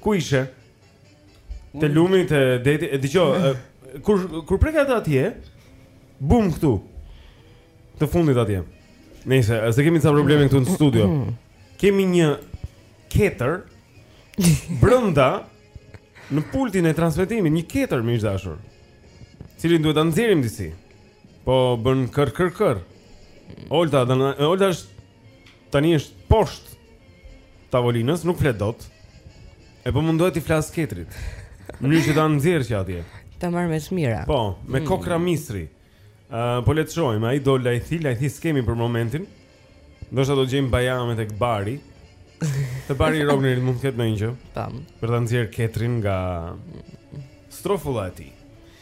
Ku ishe? Te lumi, te deti, e dëgjo, kur kur preket atje, bum këtu. Të fundit atje. Nëse, se kemi disa probleme këtu në studio. Kemi një ketër brenda në pultin e transmetimit, një ketër më i dashur. Cilin duhet ta nxjerrim disi. Po bën kër kër kër. Olta, Olta është Tani është poshtë tavolinës, nuk flet dot. E po mundohet t'i flasë ketrit. Mënyrë që ta nxjerrë që atje. Ta marrë me të mira. Po, me mm. kokrra misri. Ë, uh, po le të shohim, ai do lajthi, lajthi s'kemi për momentin. Ndoshta do gjejmë bajame tek bari. Te bari i Rognerit mund të ketë ndonjë gjë. Tam. Për ta nxjerrë ketrin nga strofulla e tij.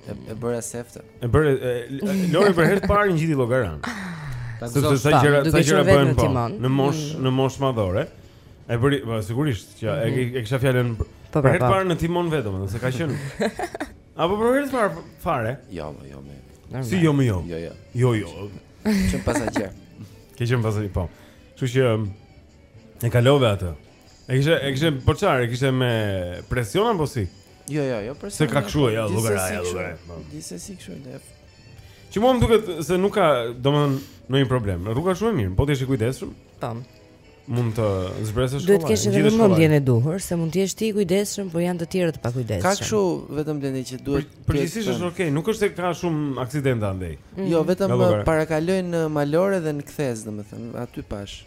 E, e bëra sefte. E bëre Lori për herë të parë ngjiti Llogaranë. Ta gëzosh sa gjëra, sa gjëra bën po. Në moshë, mm. në moshë madhore. E bëri, po sigurisht që e mhm. e kisha fjalën po, po, për herë të po. parë në timon vetëm, se ka qenë. Apo për herë të parë fare? Jo, jo, më. Si jo, më jo. Jo, jo. Jo, jo. Qe pasagjer. Ke qenë pasagjer, po. Kështu që um, e kalove atë. E kishe, e kishe po çfarë? E kishe me presion apo si? Jo, jo, jo, presion s'ka kshu, jo, Llogaraja, Llogaraja. Gjithsesi kshu në. Që mua më duket se nuk ka, domethënë, ndonjë problem. Rruga shumë e mirë, po ti je i kujdesshëm? Tam. Mund të zbresësh kollaj. Duhet të kesh edhe mendjen e duhur, se mund të jesh ti i kujdesshëm, por janë të tjerë të pakujdesshëm. Ka kshu vetëm Blendi që duhet. Përgjithësisht është okay, nuk është se ka shumë aksidente andej. Mm. Jo, vetëm parakalojnë në malore dhe në kthesë, domethënë, aty pashë.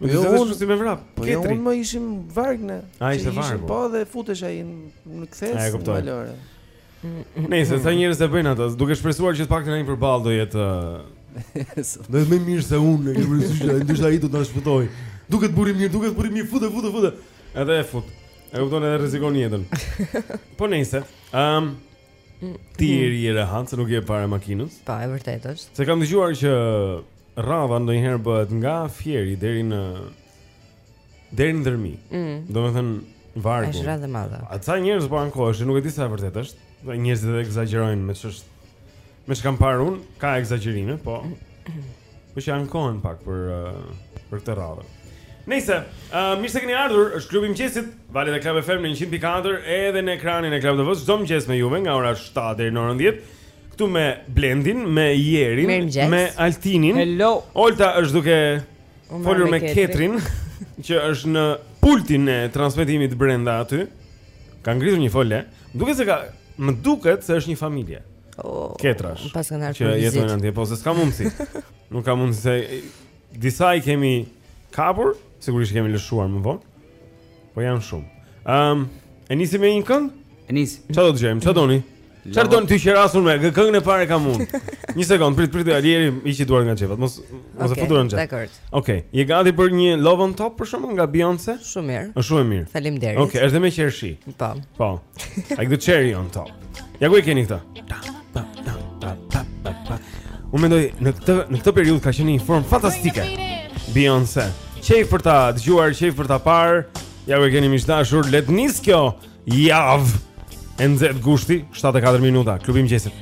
Më të zënë shpësi me vrap, po jo, ketri. Po unë më ishim varg ne. A, ishte varg. Po dhe futej ai në kthesë. A, e kuptoj. Malore. Nejse, sa njerëz e bëjnë atë, duke shpresuar që të paktën ai përballë do jetë do jetë më mirë se unë, e kemi rësisht, e ndoshta ai do të na shpëtojë Duket burrë i mirë, duket burrë i mirë, fute, fute, fute Edhe e fut, e kupton edhe rrezikon jetën Po nejse, um, ti je rehat, se nuk je para makinës Po, e vërtetë është Se kam dëgjuar që Radha ndonjëherë bëhet nga Fieri deri në deri në Dhërmi. Mm. Domethënë vargu. Është radhë e madhe. A ca njerëz po ankoheshin, nuk e di sa e vërtetë është. Dhe njerëzit e ekzagjerojnë me ç'është. Me ç'kam parë unë, ka ekzagjerime, po. Po që ankohen pak për për këtë radhë. Nejse, uh, mirë se keni ardhur, është Klubi i Mëngjesit, në valët e Club FM në 100.4 edhe në ekranin e Club TV-së, çdo mëngjes me juve nga ora 7 deri në orën 10. Këtu me Blendin, me Jerin, me Altinin. Hello. Olta është duke folur me ketrin, që është në pultin e transmetimit brenda aty. Ka ngritur një fole, duket se ka më duket se është një familje. Oh, ketrash. Pas kanë ardhur. Që jetojnë atje, po se s'ka mundsi. Nuk ka mundsi se disa i kemi kapur, sigurisht i kemi lëshuar më vonë. Po janë shumë. Ëm, um, e nisi me një këngë? E nisi. Çfarë do të gjejmë? Çfarë doni? Çfarë doni t'ju qeras me këngën e parë kam unë? Një sekond, prit prit Alieri, hiqi duart nga xhepat. Mos mos e futur në xhep. Dakord. Okej, je gati për një Love on Top për shkakun nga Beyoncé? Shumë mirë. Është shumë e mirë. Faleminderit. Okej, është me qershi. Po. Po. Like the cherry on top. Ja ku e keni këtë? Unë mendoj në këtë në këtë periudhë ka qenë në formë fantastike. Beyoncé. Qejf për ta dëgjuar, qejf për ta parë. Ja ku e keni miq të dashur, le të nisë kjo javë. E nxehtë gushti, 7 e 4 minuta, Klubi i Mëngjesit.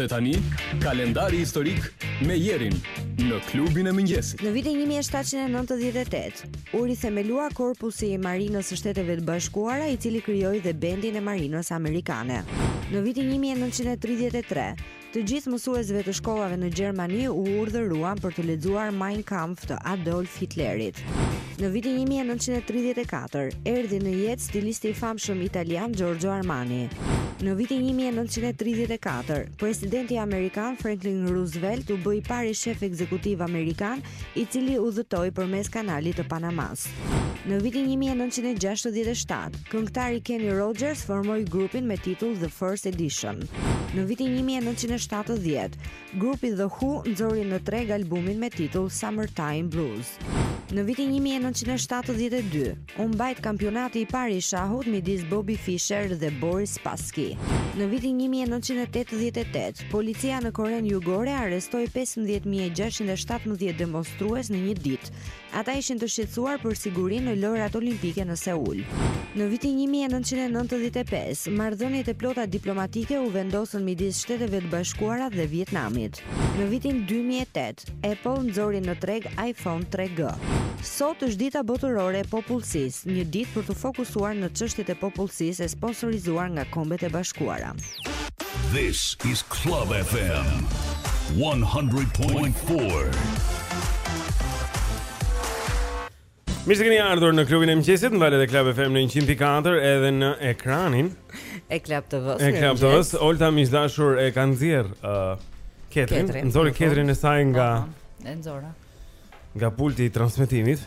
Dhe tani, kalendari historik me Jerin në klubin e mëngjesit. Në vitin 1798, u rithemelua korpusi i Marinës së Shteteve të Bashkuara, i cili krijoi dhe bendin e Marinës Amerikane. Në vitin 1933, të gjithë mësuesve të shkollave në Gjermani u urdhëruan për të lexuar Mein Kampf të Adolf Hitlerit. Në vitin një mijë e nëntëqind e tridhjetë e katër, erdhi në jetë stilisti i famshëm italian Giorgio Armani. Në vitin një mijë e nëntëqind e tridhjetë e katër, presidenti amerikan Franklin Roosevelt u bë i pari shef ekzekutiv amerikan, i cili udhëtoi përmes Kanalit të Panamasë. Në vitin 1967, këngëtari Kenny Rogers formoi grupin me titull The First Edition. Në vitin 1970, Grupi The Who nxori në treg albumin me titull Summertime Blues. Në vitin një mijë e nëntëqind e shtatëdhjetë e dy, u mbajt kampionati i parë i shahut midis Bobby Fischer dhe Boris Spassky. Në vitin një mijë e nëntëqind e tetëdhjetë e tetë, policia në Korenë Jugore arrestoi pesëmbëdhjetë mijë e gjashtëqind e shtatëmbëdhjetë demonstrues në një ditë, Ata ishin të shqetësuar për sigurinë në Lojërat Olimpike në Seul. Në vitin 1995, marrëdhëniet e plota diplomatike u vendosën midis Shteteve të Bashkuara dhe Vietnamit. Në vitin 2008, Apple nxori në treg iPhone 3G. Sot është Dita Botërore e Popullsisë, një ditë për t'u fokusuar në çështjet e popullsisë e sponsorizuar nga Kombet e Bashkuara. This is Club FM 100.4. Mirë se keni ardhur në klubin e mëngjesit në valët e Club FM në 100.4 edhe në ekranin e Club TV-s. E Club TV-s, Olta miq të dashur e ka nxjerrë uh, ketrin, nxori ketrin e saj nga po, po, e nxora. Nga pulti i transmetimit.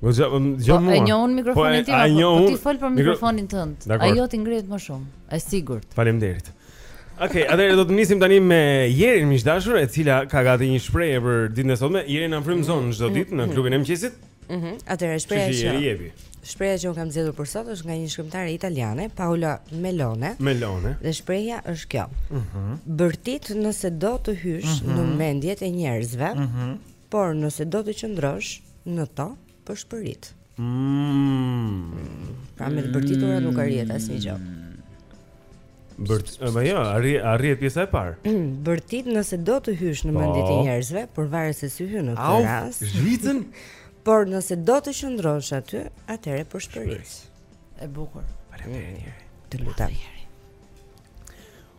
Po jo, jo mua. Po e njohun mikrofonin tim, po, po ti fol për mikrofonin tënd. Ai jot i ngrihet më shumë, e sigurt. Faleminderit. Okej, okay, atëherë do të nisim tani me Jerin miq të dashur, e cila ka gati një shprehje për ditën e sotme. Jerin na frymëzon çdo ditë në mhm. klubin e mëngjesit. Mhm. Atëherë shprehja që Shprehja që unë kam zgjedhur për sot është nga një shkrimtare italiane, Paola Melone. Melone. Dhe shprehja është kjo. Mhm. Bërtit nëse do të hysh mhm. në mendjet e njerëzve. Mhm. Por nëse do të qëndrosh në to, pëshpërit. Mm. Pra me të bërtitura nuk arrihet asnjë gjë. Bërt, më jo, arri arrihet pjesa e parë. Bërtit nëse do të hysh në mendjet e po. njerëzve, por varet se si hyn në këtë rast. Zhvishen. Por nëse do të qëndrosh aty, atëherë pëshpërit. E bukur. Faleminderit. Të lutem.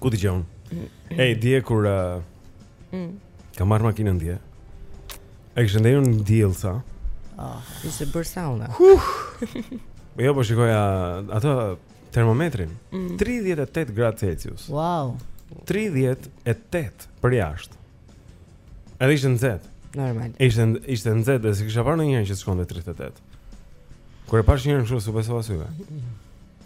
Ku dëgjon? Ej, dje kur uh, mm. kam marrë makinën dje. E kishte ndenjur në diell sa. Ah, ishte bërë sauna. Huh. Po jo, po shikoja atë termometrin. Mm. 38 gradë Celsius. Wow. 38 përjashta. Edhe ishte nxehtë. Normal. Ishte ishte nxehtë dhe s'kisha parë ndonjëherë që të shkonte 38. Kur e pashë njëherë kështu s'u besoja syve.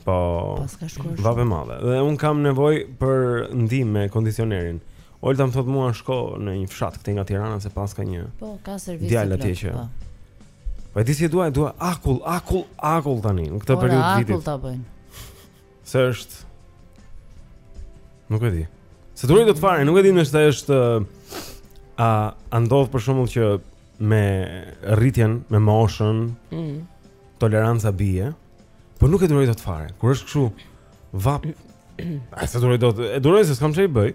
Po. Po s'ka shkuar. Vapë e madhe. Dhe unë kam nevojë për ndihmë me kondicionerin. Olta më thotë mua shko në një fshat këtej nga Tirana se paska një. Po, ka servis. Djalë atje që. Po. po e di si e dua, e dua akull, akull, akull tani në këtë periudhë viti. Akull ta bëjnë. Se është Nuk e di. S'e duroj dot fare, nuk e di nëse të është a a ndodh për shembull që me rritjen, me moshën, mm. toleranca bie, por nuk e duroj dot fare. Kur është kështu vapë, a s'e duroj dot, e duroj se s'kam ça i bëj.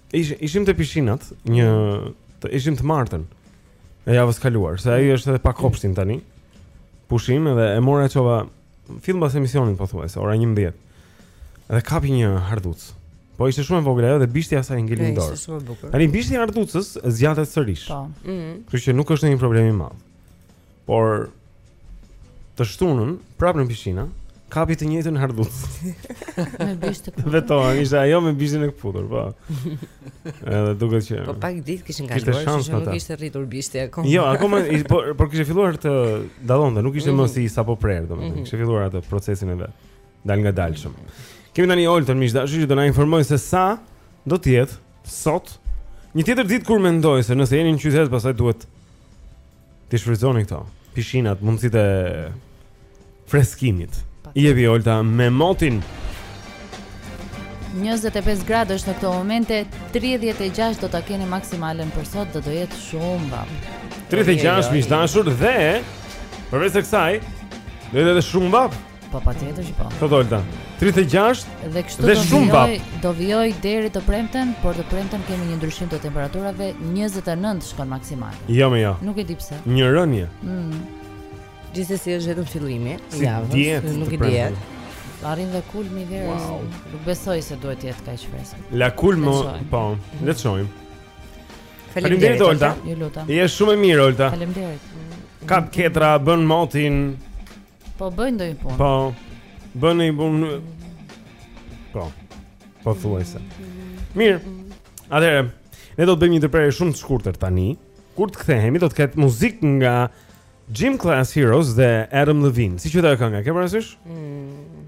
Ish, ishim te pishinat, një të ishim të martën. E javës kaluar, se ai është edhe pa kopsht tani. Pushim edhe e mora e çova fill pas emisionit pothuajse ora 11. Edhe kapi një hardhucë. Po ishte shumë e vogël ajo dhe bishti i asaj i ngeli në dorë. Ishte shumë e bukur. Tani bishti i hardhucës zgjatet sërish. Po. Mhm. Kështu që nuk është ndonjë problem i madh. Por të shtunën prapë në pishinë kapi të njëjtën hardhucë me bisht të këputur. Veto, ishte ajo me bishtin e këputur, po. Edhe duket që Po pak ditë kishin kaluar, kështu që nuk ishte rritur bishti akoma. Jo, akoma po por kishte filluar të dallonte, nuk ishte mm -hmm. më mhm. si sapo prerë, domethënë. Mm -hmm. Kishte filluar atë procesin e vet. Dalëngadalshëm. Kemi tani Oltën miq të dashur, që do na informojë se sa do të jetë sot një tjetër ditë kur mendoj se nëse jeni në qytet pastaj duhet T'i shfrytëzoni këto pishinat, mundësitë e freskimit. I jepi Olta me motin. 25 gradë është në këto momente, 36 do ta keni maksimalen për sot dhe do jetë shumë vapë. 36 miq të dashur dhe përveç se kësaj, do jetë edhe shumë vapë. Po patjetër që po. Sot Olta. 36 dhe kështu dhe do vijojë, do vijojë deri të premten, por të premten kemi një ndryshim të temperaturave, 29 shkon maksimalja. Jo më jo. Nuk e di pse. Një rënie. Mm. Gjithsesi është vetëm fillimi i javës, djetë, nuk i dihet. Arrin dhe kulmi i verës. Wow. Nuk besoj se duhet të jetë kaq fresk. La kulmo, po, le të shohim. Faleminderit Olta. Ju lutem. Je shumë e mirë Olta. Faleminderit. Kap ketra bën motin. Po bëj ndonjë punë. Po. Bën një punë. Po. Pothuajse. Mirë. Atëherë, ne do të bëjmë një ndërprerje shumë të shkurtër tani. Kur të kthehemi do të ketë muzikë nga Gym Class Heroes dhe Adam Levine. Si quhet ajo kënga? Ke parasysh? Mm.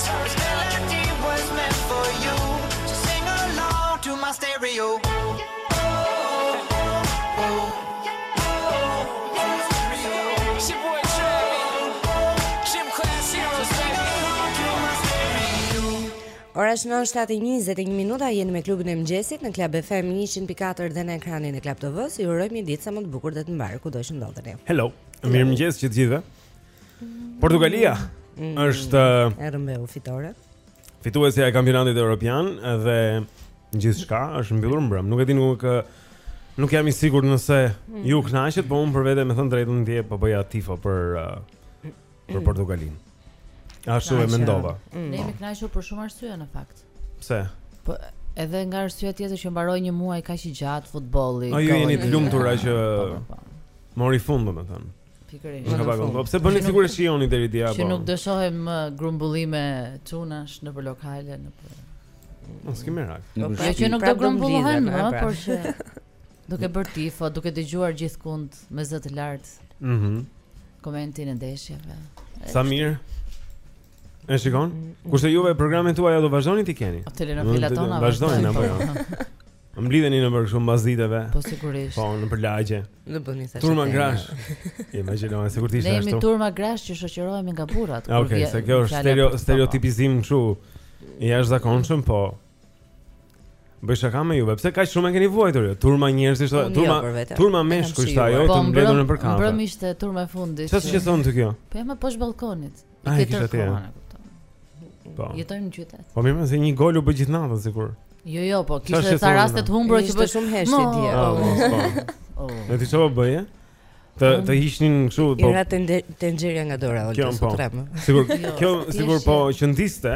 Ora shënon 7:21 minuta, jeni me klubin e mëngjesit në Club FM 104 dhe në ekranin e Club TV-së. Ju urojmë një ditë sa më të bukur dhe të mbarë kudo që ndodheni. Hello. Mirëmëngjes që të gjithëve. Portugalia mm. është e rëmbeu fitore. Fituesja e kampionatit europian dhe gjithçka është mbyllur mbrëmë. Nuk e di nuk nuk jam i sigurt nëse mm. u kënaqët, po unë për vete me thënë të drejtën dje po bëja tifo për uh, për mm. Portugalinë. Ashtu e mendova. Mm. Ne jemi kënaqur për shumë arsye në fakt. Pse? Po edhe nga arsye tjetër që mbaroi një muaj kaq i gjatë futbolli. A jeni të lumtur që po, po, po. mori fund domethënë. Pikërisht. Nuk ka paguar. Po pse bëni sikur s'e shihnit deri dje apo? Që nuk do shihen më grumbullime çunash nëpër lokale, nëpër. Mos ki merak. Po pra që nuk do pra, grumbullohen më, pra. por që duke bërë tifo, duke dëgjuar gjithkund me zë të lartë. Mhm. Mm komentin e ndeshjeve. Sa mirë. E shikon? Kurse juve programin tuaj do vazhdoni ta keni? Telenovelat tona. Vazhdojnë apo jo? Mblidheni nëpër kështu mbasditeve. Po sigurisht. Po nëpër lagje. Ne bëhemi sa. Turma grash. Imagjinoj se kur ti jeni ashtu. Ne jemi turma grash që shoqërohemi nga burrat. Okej, okay, se kjo është stereo, stereotipizim kështu. Jashtëzakonshëm, po. Bëj shaka me juve. Pse kaq shumë e keni vuajtur ju? Turma njerëzish, po, turma jo, turma meshkujsh ajo të po, mbledhur nëpër kafe. Mbrëmë ishte turma e fundit. Çfarë të shqetëson ty kjo? Po jam poshtë ballkonit. Ah, e kisha te. Po. Jetojmë në qytet. Po mirë, se një gol u bë gjithë natën sikur. Jo, jo, po kishte sa raste të humbura që bëj shumë heshtje no. dje. Ah, po. Oh. Po ti çfarë bëje? Të të mm. hiqnin kështu po. Më ra tenxherja nga dora, ojë, po. sot rrem. Sikur, jo, kjo sikur po qëndiste.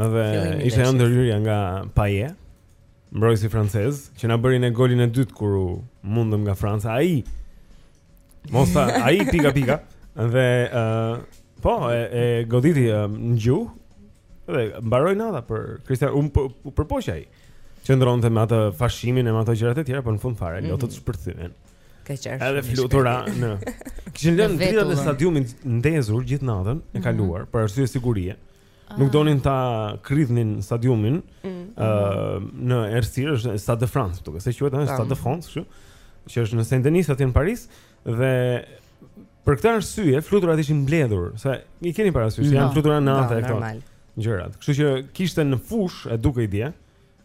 Edhe ishte ndërhyrja nga Payet, mbrojtësi francez, që na bëri golin e dytë kur u mundëm nga Franca. Ai mos ta, ai pika pika dhe ë uh, po e, e goditi uh, në gju dhe mbaroi nata për Kristianon po, u përpoq ai. Qëndronte me atë fashimin e me ato gjërat e tjera, por në fund fare mm -hmm. lotët shpërthyen. Ka qenë. Edhe flutura në. Kishin lënë dritat e stadiumit ndezur gjithë natën e mhm. kaluar mm -hmm. për arsye sigurie. Nuk ah. donin ta kridhnin stadiumin ë mm, uh, mm. në Errësirë, është Stade de France, duket se quhet ai Stade de France, kështu, që është në Saint-Denis aty në Paris dhe për këtë arsye fluturat ishin mbledhur, se i keni parasysh, janë flutura nate këto. Gjërat. Kështu që kishte në fushë e dukej dje,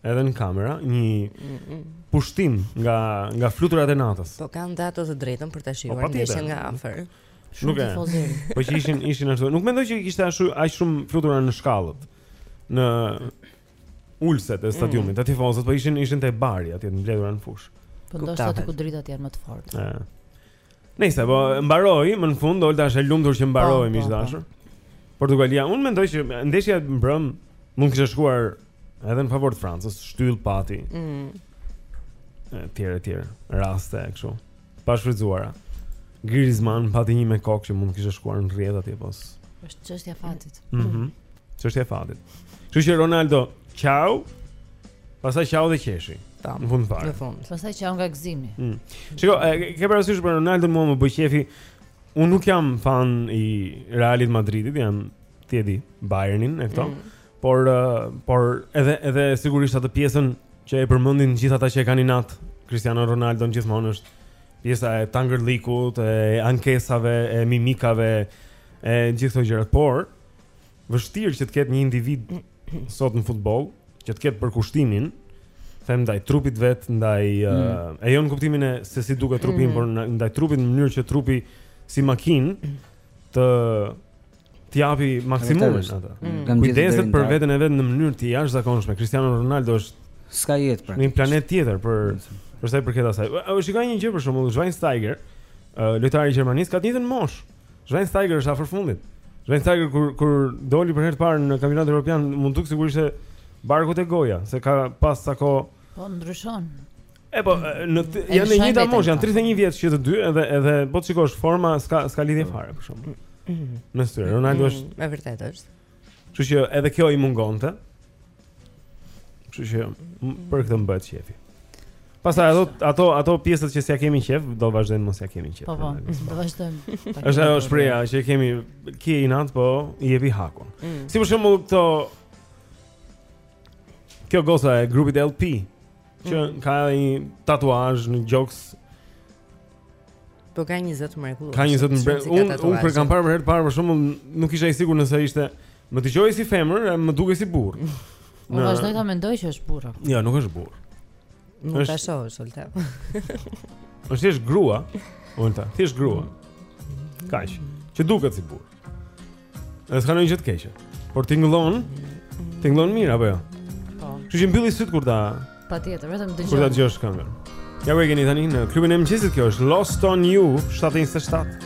Edhe në kamera, një mm -mm. pushtim nga nga fluturat e natës. Po kanë dhe ato të drejtën për ta po, shijuar ndeshjen nga afër. Shumë tifozim. Po që ishin ishin ashtu. Nuk mendoj që kishte ashtu aq shumë flutura në shkallët. Në ulëset e stadiumit, mm. te tifozët po ishin ishin te bari atje të mbledhura në fushë. Po ndoshta aty ku dritat janë më të forta. Ëh. Nejse po mbaroi, më në fund Olta është e lumtur që mbaroi po, miq po, po. të dashur. Portugalia, unë mendoj që ndeshja e mbrëm mund të kishte shkuar edhe në favor të Francës, shtyllë pati. Mm. Etj, etj. Raste kështu. Pa shfrytzuara. Griezmann pati një me kokë që mund të kishte shkuar në rrjetë atje pas. Është çështja e fatit. Mhm. Mm çështja e fatit. Kështu që Ronaldo qau. Pastaj qau dhe qeshi. Tam. Në fund fare. Në fund. Pastaj qau nga gëzimi. Mm. Shiko, e, ke parasysh për Ronaldo mua m'u bë qejfi. Unë nuk jam fan i Realit Madridit, jam ti e di, Bayernin e këto. Mm. Por uh, por edhe edhe sigurisht atë pjesën që e përmendin gjithë ata që e kanë inat Cristiano Ronaldon gjithmonë është pjesa e fangërllikut, e ankesave, e mimikave, e gjithë këto gjëra. Por vështirë që të ketë një individ mm. sot në futboll që të ketë përkushtimin them ndaj trupit vet, ndaj mm. uh, e jo në kuptimin e se si duket trupi, mm. por ndaj trupit në mënyrë që trupi si makinë të të japi maksimumin atë. Mm. Kujdeset për veten e vet në mënyrë të jashtëzakonshme. Cristiano Ronaldo është s'ka jetë pra. Në një planet tjetër për për sa i përket asaj. Shiko një gjë për shembull, Schweinsteiger, uh, lojtari i Gjermanisë ka të njëjtën moshë. Schweinsteiger është afër fundit. Schweinsteiger kur kur doli për herë të parë në kampionatin evropian, m'u duk sigurisht se barku te goja, se ka pas ca kohë. Po ndryshon. E po, në janë në të njëjtën moshë, janë 31 vjeç që të dy, edhe edhe po të shikosh forma s'ka s'ka lidhje fare për shkak. Mhm. Në syrë, Ronaldo është. Mm, e vërtetë është. Kështu që edhe kjo i mungonte. Kështu që për këtë ma bëj qefin. Pastaj ato ato ato pjesët që s'ja kemi qef, do vazhdojmë mos ja kemi qef. Po po, do vazhdojmë. Është ajo shprehja që kemi kije inat, po i jepi hakun. Mm. Si për shembull këto Kjo goca e grupit LP që mm. ka një tatuazh në gjoks Po ka një zë të mrekullueshëm. Ka një zë të mrekullueshëm. Unë un, kur e kam parë për herë të parë për shembull, nuk isha i sigurt nëse ishte më dëgjohej si femër, e më dukej si burr. Unë vazhdoj ta mendoj që është burrë. Jo, nuk është burrë. Nuk është ashtu, Olta. Është thjesht grua, Olta, thjesht grua. Kaq, që duket si burrë. Edhe s'ka ndonjë gjë të keqe Por tingëllon Tingëllon mirë, apo jo? Po Kështu që mbylli sytë kur ta Patjetër, vetëm dëgjoje Kur ta dëgjosh këngën Ja ku e keni tani në klubin e mëngjesit kjo është Lost on you 727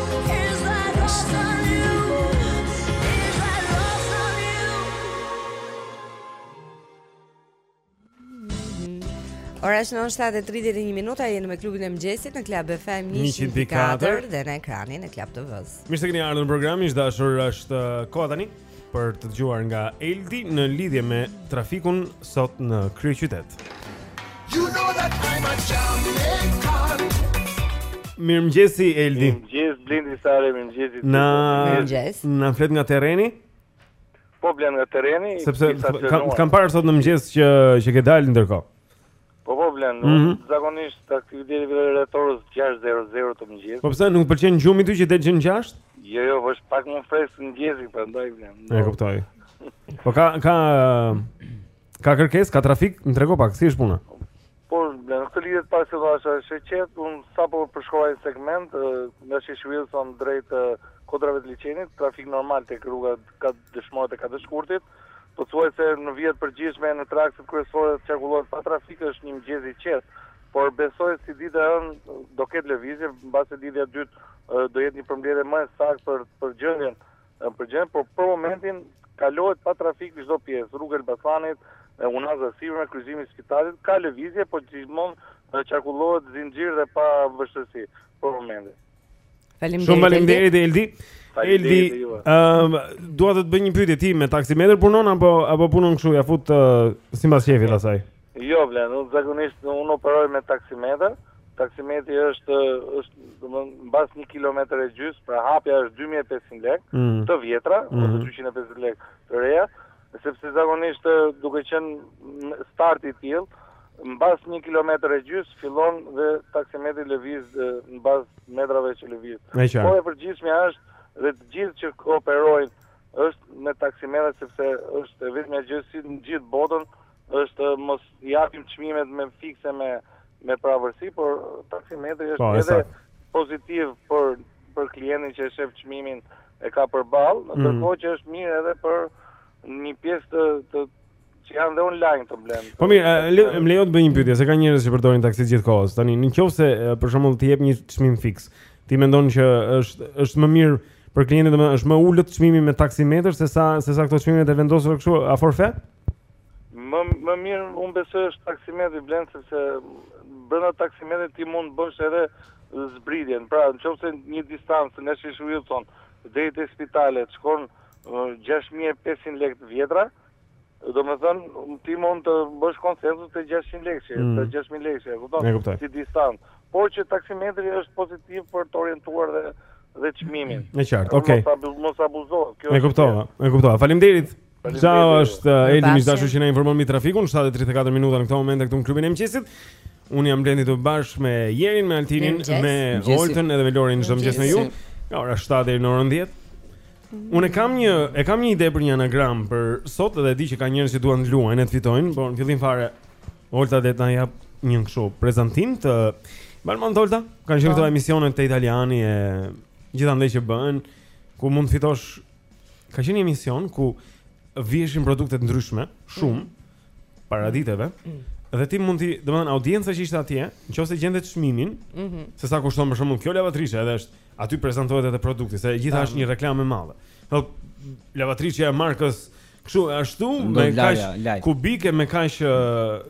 Ora tashmë 7:31 minuta jemi me klubin e mëngjesit në Club FM 100.4 dhe në ekranin e Club TV-s. Mirë se keni ardhur në program, miq të dashur është uh, koha tani. për të dëgjuar nga Eldi në lidhje me trafikun sot në kryeqytet. You know that I'm a Jamaican. Mirëmëngjes Eldi. Mirëmëngjes Blendi Sare, mirëmëngjes. Na mirëmëngjes. Na flet nga terreni? Po Blend nga terreni. Sepse kam kam parë sot në mëngjes që që ke dalë ndërkohë. Po po Blend, mm -hmm. zakonisht aktiviteti vjen rreth orës 6:00 të mëngjesit. Po pse nuk të pëlqen gjumi ty që del që në 6? Jo, jo, është pak më fresh në mëngjes, prandaj Blend. E kuptoj. Po ka ka ka kërkesë, ka trafik, më trego pak, si është puna? Po, Blend, këtë lidhje të parë se ç'pashë, është e qetë, un sapo përshkova një segment nga Sheshi Wilson drejt kodrave të liqenit, trafik normal tek rruga te dëshmorët e katër shkurtit. Pothuajse në vija të përgjithshme në akset kryesore qarkullohet pa trafik, është një mëngjes i qetë, por besoj si ditë e hënë do ketë lëvizje, mbase lidhja e dytë do jetë një përmbledhje më e saktë për për gjendjen, për gjendjen, por për momentin kalohet pa trafik në çdo pjesë, rruga e Elbasanit, Unaza e Sipërme, kryqëzimi i Spitalit, ka lëvizje, por gjithmonë qarkullohet zinxhir dhe pa vështirësi për momentin. Faleminderit. Shumë faleminderit Eldi. Eldi, ëm uh, dua të të bëj një pyetje ti me taksimetër punon apo apo punon kështu ja fut uh, sipas qefit asaj. Jo, Blend, unë zakonisht unë operoj me taksimetër. Taksimetri është është domethënë mbas 1 kilometër e gjys, pra hapja është 2500 lekë mm. të vjetra, mm. ose 250 lekë të reja. Sepse zakonisht duke qenë starti i tillë, mbas një kilometër e gjysë fillon dhe taksimetri lëviz mbas metrave që lëviz. Po e përgjithshmja është dhe të gjithë që kooperojnë është me taksimetra sepse është e vetmja gjë si në gjithë botën është mos i japim çmimet me fikse me me pravërsi, por taksimetri është po, edhe pozitiv për për klientin që e shef çmimin e ka përballë, mm. ndërkohë që është mirë edhe për një pjesë të, të që janë dhe online të Blend. Po mirë, le, më lejo të bëj një pyetje, se ka njerëz që përdorin taksi gjithë kohës. Tani, në qoftë se për shembull ti jep një çmim fiks, ti mendon që është është më mirë për klientin, domethënë është më i ulët çmimi me taksimetër se sa se sa këto çmimet e vendosur kështu a forfet? Ëh. Më më mirë unë besoj është taksimetri Blend sepse brenda taksimetrit ti mund të bësh edhe zbritjen. Pra, nëse një distancë nga Sheshi Wilson deri te spitalet shkon 6500 lekë të vjetra, domethënë, ti mund të bësh konsensus të 600 lekë, mm. të 6000 lekë, e kupton? E kuptoj. Si distancë. Por që taksimetri është pozitiv për të orientuar dhe dhe çmimin. E qartë, okay. Mos abuzohet. Kjo e kuptova. E kuptova. Faleminderit. Ciao, është Eldi i dashur që na informon mbi trafikun, 7:34 minuta në këtë moment këtu në klubin e mëngjesit. Unë jam Blendi së bashku me Jerin, me Altinin, me Oltën edhe me Lorin çdo mëngjes me ju. Nga ora 7 deri në orën 10. Unë kam një, e kam një ide për një anagram për sot dhe e di që ka njerëz që duan të luajnë e të fitojnë, por në fillim fare Olta do të na jap një kështu prezantim të Balmon Olta, kanë qenë këto po. emisione te italiani e gjithandej që bëhen ku mund të fitosh Ka qenë një emision ku viheshin produkte të ndryshme, shumë mm. para viteve. Mm. Dhe ti mund ti, domethënë audienca që ishte atje, nëse gjente çmimin, mm -hmm. se sa kushton për shembull kjo lavatriçe, edhe është aty prezantohet edhe produkti, se gjithashtu është një reklamë e madhe. Po lavatriçja e markës Kështu ashtu me kaq kubike me kaq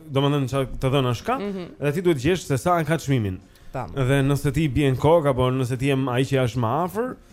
domethënë çfarë të dhënash ka, mm -hmm. dhe ti duhet të gjesh se sa ka çmimin. Dhe nëse ti bie në kokë apo nëse ti je ai që është më afër, mm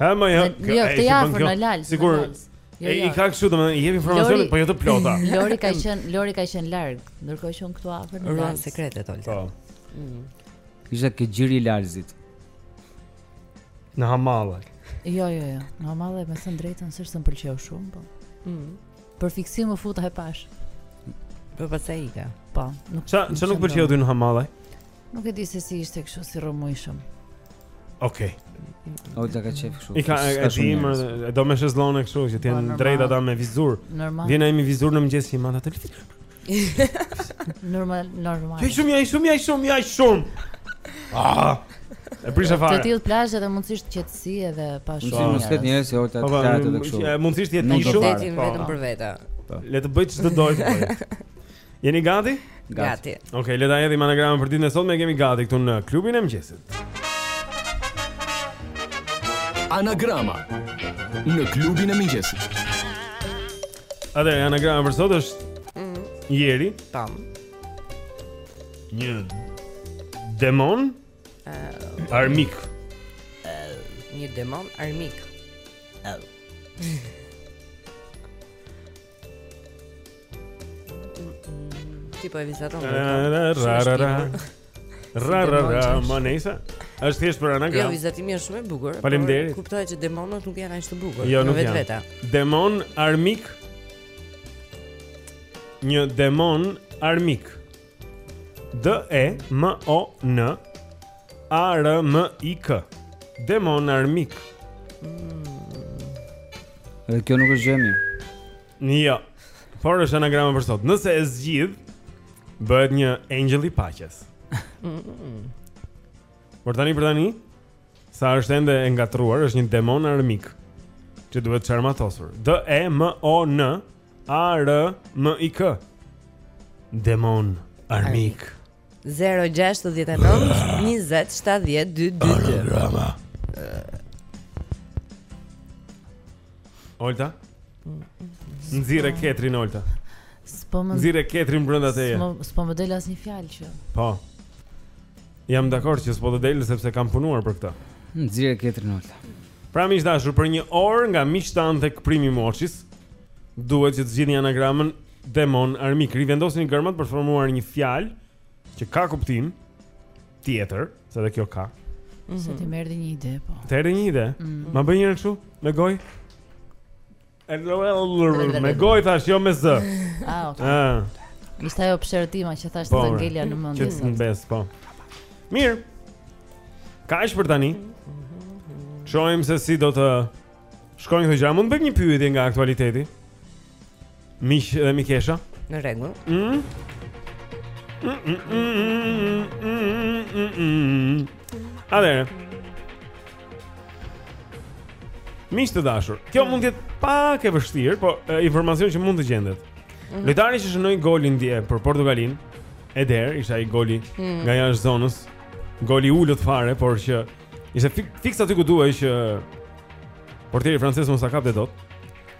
Ha më jo, jo këtë javë afër në Lalz. Sigur. Jo, e jo. i ka kështu domethënë i jep informacion, po jo të plota. Lori ka qen, Lori ka qen larg, ndërkohë që un këtu afër në Lalz. Sekretet ol. Po. Mhm. Isha ke gjiri i Lalzit. Në Hamallaj. Jo, jo, jo. Në Hamallaj me thën drejtën se s'm pëlqeu shumë, po. Mhm. Për fiksim u futa e pash. Po pastaj ika. Po. Nuk. Ça, ça nuk pëlqeu ty në Hamallaj? Nuk e di se si ishte kështu si rrëmujshëm. Okej. Okay. Olta ka qejf kështu. I ka e di më do me shezlongë kështu që ti po, jenë drejt ata me vizore. Vjen ai me vizore në mëngjes i mat ato. Normal, normal. Ti shumë, ai shumë, ai shumë, ai shumë. Ah. E prisha fare. Të tillë plazhe dhe mundësisht qetësi edhe pa shumë. Mundësisht mos ketë njerëz që Olta të rrijë edhe kështu. Mundësisht jetë kështu. Nuk vetëm për vete. Po. Le të bëjë ç'të dojë. Jeni gati? Gati. Okej, okay, le ta hedhim anagramën për ditën e sotme. Kemi gati këtu në klubin e mëngjesit. Anagrama në klubin e mëngjesit. Atëherë anagrama për sot është mm. Jeri, tam. Një demon uh, armik. Uh, një demon armik. Uh. Ti po e vizaton. Rarara. Rarara, nejse. Është thjesht për anagram. Jo, vizatimi është shumë i bukur. Faleminderit. Kuptoj që demonët nuk janë aq të bukur. Jo, nuk janë vetë. Demon armik. Një demon armik. D E M O N A R M I K. Demon armik. Dhe kjo nuk është gjë e mirë. Jo. Por është anagrama për sot. Nëse e zgjidh, bëhet një engjëll i paqes. Por tani për tani, Sa është ende e ngatërruar, është një demon armik që duhet çarmatosur. D E M O N A R M I K. Demon armik. 0-6-19-27-12-2 Olta? Nxirre ketrin Olta. S'po më Nxirre ketrin brenda teje. S'po s'po më del asnjë fjalë që. Po. Jam dakord që s'po të del sepse kam punuar për këtë. Nxirre ketrin Olta. Pra miq të dashur për një orë nga miqtë tanë tek primi Moçis duhet që të zgjidhni anagramën demon armik. Rivendosni gërmat për të formuar një fjalë Që ka kuptim tjetër, se dhe kjo ka. Mm -hmm. Se ti më erdhi një ide, po. Të erdhi një ide? Mm -hmm. Ma bëj njëherë kështu? Me gojë? Me gojë, thashë, jo me zë. Ah, ok. Ah. Ishte ajo pëshpëritja që thashë po, të ngeli në mendje. Që të në besë, po. Mirë. Kaq për tani. Shohim se si do të shkojnë këto gjëra. Mund të bëjmë një pyetje nga aktualiteti. Miq dhe mikesha. Në rregull. Mm. Atëherë miq të dashur Kjo mund të jetë pak e vështirë Por informacion që mund të gjendet mhm. Lojtari që shënoi golin dje për Portugalinë Eder, ishte ai goli mhm. Nga jashtë zonës Gol i ulët fare, por që ishte fik, fiks aty ku duhej që portieri francez mos ta kapte dot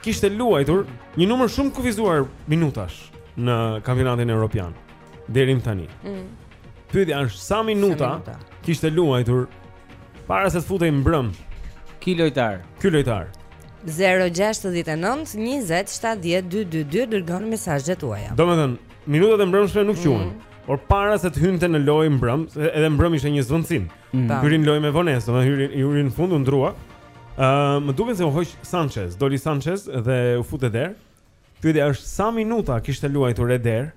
kishte luajtur një numër shumë të kufizuar minutash në kampionatin evropian deri më tani. Mm. Pyetja është sa minuta, minuta kishte luajtur para se të futej mbrëm ky lojtar. Ky lojtar. 0-6-19-27-12-22 Dërgoni mesazhet tuaja Domethënë, minutat e mbrëmshme nuk quhen mm -hmm. Por para se të hynte në lojë mbrëm Edhe mbrëm ishte një zëvendësim Mm. Hyri në lojë me vonesë, domethënë hyri i hyri në fund u ndrua. Ë, uh, më duken se u hoq Sanchez, doli Sanchez dhe u fut Eder. Pyetja është sa minuta kishte luajtur Eder?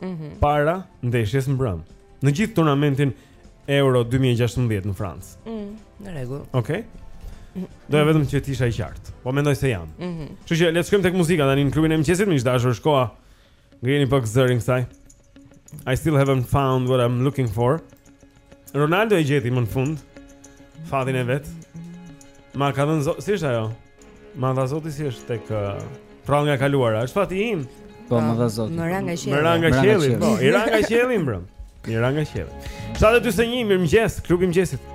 Mhm. Mm para ndeshjes mbrëm. Në gjithë turnamentin Euro 2016 në Francë. Mhm. Mm në rregull. Okej. Okay. Doja vetëm që të ishte e qartë. Po mendoj se jam. Mhm. Mm Kështu që le të shkojmë tek muzika tani në klubin e mëngjesit, miq të dashur, shkoa. Ngrini pak zërin kësaj. I still haven't found what I'm looking for. Ronaldo e gjeti më në fund fatin e vet. Ma ka dhënë zot, si është ajo? Ma dha zoti si është tek uh, Përrallë nga e kaluara. Është fati im. Po më dha zoti. Më ra nga qielli. Më ra nga qielli. Po, i ra nga qielli mbrëm. I ra nga qielli. Sa të dyshë, mirëmëngjes, klubi i mëngjesit.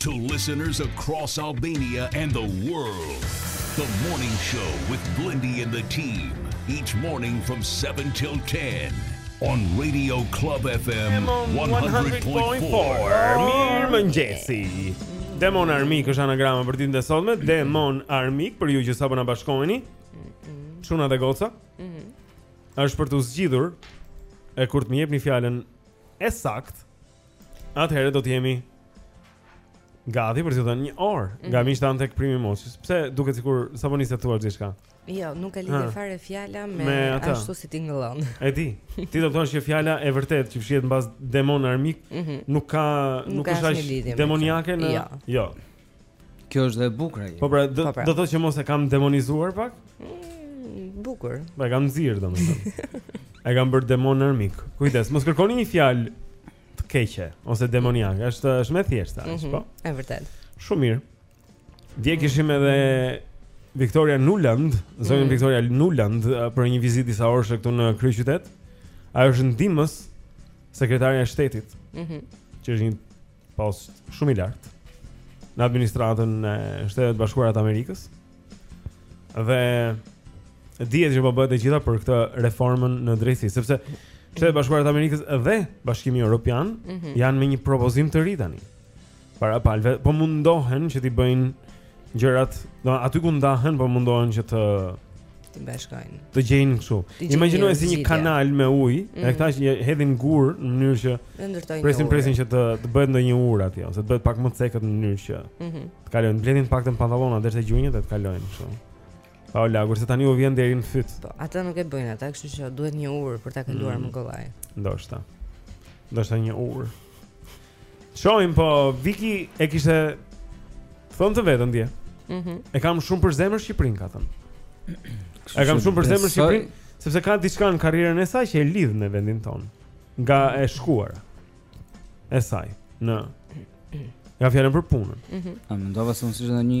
To listeners across Albania and the world, the morning show with Blendi and the team, each morning from 7 till 10 on Radio Club FM 100.4. Mirëmëngjesi. Demon Armik është anagrama për ditën e sotme, Demon Armik për ju që sapo na bashkoheni. Çuna dhe goca. Mhm. Është për t'u zgjidhur e kur të më jepni fjalën e saktë, Atëherë do të jemi gati për t'ju dhënë një orë mm -hmm. nga miqtë tanë tek primi mosis. Pse duket sikur sapo nise të thuash diçka? Jo, nuk ka lidhje fare fjala me, me ashtu si tingëllon. E di. Ti do të thuash që fjala e vërtetë që fshihet mbas demon armik mm -hmm. nuk ka nuk, nuk është as demoniake në jo. jo. Kjo është dhe e bukura. Po pra, po pra, do të thotë që mos e kam demonizuar pak? Mm, bukur. Po e kam nxirë domethënë. E kam bërë demon armik. Kujdes, mos kërkoni një fjalë të keqe ose demoniake. Është është më e thjeshta, mm -hmm. po. Është vërtet. Shumë mirë. Dje kishim edhe Victoria Nuland, zonjën mm. Victoria Nuland uh, për një vizitë disa orësh këtu në kryeqytet. Ajo është ndihmës sekretarja e shtetit. Mhm. Mm që është një post shumë i lartë në administratën e Shteteve të Bashkuara të Amerikës. Dhe dihet që po bëhet e gjitha për këtë reformën në drejtësi, sepse Shtetet e Bashkuara të Amerikës dhe Bashkimi Evropian mm -hmm. janë me një propozim të ri tani. Para palëve po mundohen që t'i bëjnë gjërat, do aty ku ndahen po mundohen që të të bashkojnë. Të gjejnë kështu. Imagjinoje si një kanal me ujë, mm -hmm. e këta që hedhin gur në mënyrë që presin presin që të të bëhet ndonjë urë aty, ose të bëhet pak më cekët në mënyrë që mm -hmm. të kalojnë. Mbledhin paktën pantallona deri te gjunjët e të kalojnë kështu. Pa u lagur, se tani u vjen deri në fyt. Po, ata nuk e bëjnë ata, kështu që duhet një urë për ta kaluar mm. më kollaj. Ndoshta. Ndoshta një urë. Shohim po Viki e kishte thënë të vetën dje. Mhm. Mm e kam shumë për zemër Shqipërinë ka thënë. E kam shumë për zemër Shqipërinë, sepse ka diçka në karrierën e saj që e lidh me vendin tonë. Nga e shkuara. E saj në E ka fjalën për punën. Mhm. Mm A mendova se mund të ishte në një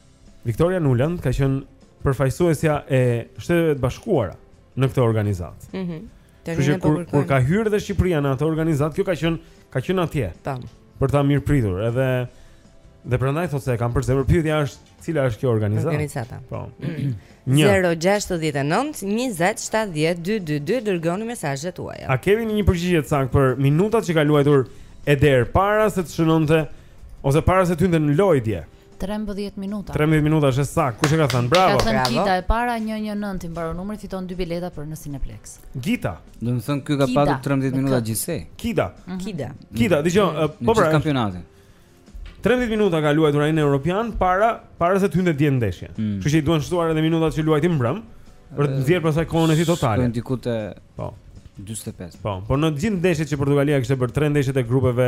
Victoria Nuland ka qenë përfaqësuesja e Shteteve të Bashkuara në këtë organizatë. Mhm. Mm Kështu që kur, kur ka hyrë dhe Shqipëria në atë organizatë, kjo ka qenë ka qenë atje. Tam. Për ta mirëpritur, edhe dhe prandaj thotë se e ka për zemër. Pyetja është, cila është kjo organizatë? Organizata. Po. 069 20 70 222 dërgoni mesazhet tuaja. A kemi një përgjigje të saktë për minutat që ka luajtur Eder para se të shënonte ose para se të hynte në lojë dje? 13 minuta. 13 minuta është saktë. Kush e ka thënë? Bravo. Ka thënë Gita e para 119 i mbaron numri fiton dy bileta për në Cineplex. Gita. Do të thotë ky ka patur 13 minuta gjithsej. Gita. Mhm. Gita. Gita, dëgjoj, po për kampionatin. 13 minuta ka luajtur ai në Europian para para se të hynte dje në ndeshje. Mm. Kështu që i duhen shtuar edhe minutat që luajti mbrëmë për të nxjerrë pastaj kohën e tij totale. Shkon diku te po 45. Po, por në gjithë ndeshjet që Portugalia kishte bërë 3 ndeshjet e grupeve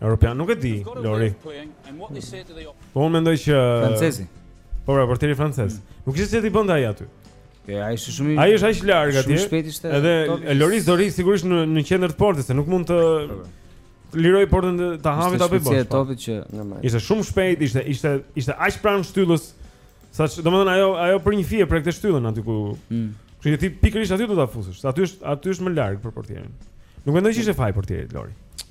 Europian nuk e di, Lori. Po unë mendoj që francezi. Po pra, portieri francez. Mm. Nuk ishte se ti bënda ai aty. E ai është shumë i Ai është aq larg atje. Shumë shpejt ishte. Edhe Loris do rrijë sigurisht në në qendër të portës, se nuk mund të po, po. lirojë portën të ta hapë ta bëjë bosh. Ishte topit që normal. Ishte shumë shpejt, ishte ishte ishte aq pranë shtyllës. Sa domethënë ajo ajo për një fije preku shtyllën aty ku. Mm. Kështu që ti pikërisht aty do ta fusësh. Aty është aty është më larg për portierin. Nuk mendoj që ishte faji i portierit Lori.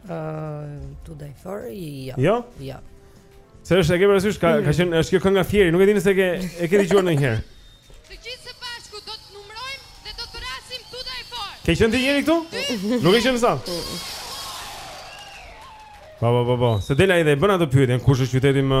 Ëh, uh, tu dai for? Jo. Jo. Jo. Se është e ke parasysh ka ka qenë është kjo kënga Fieri, nuk e di nëse ke e ke dëgjuar ndonjëherë. Të gjithë së bashku do të numërojmë dhe do thërrasim tu dai for. Ke qenë ndonjëherë këtu? Nuk ke qenë sa. Po po po po. Se dela edhe e bën atë pyetjen, kush është qyteti më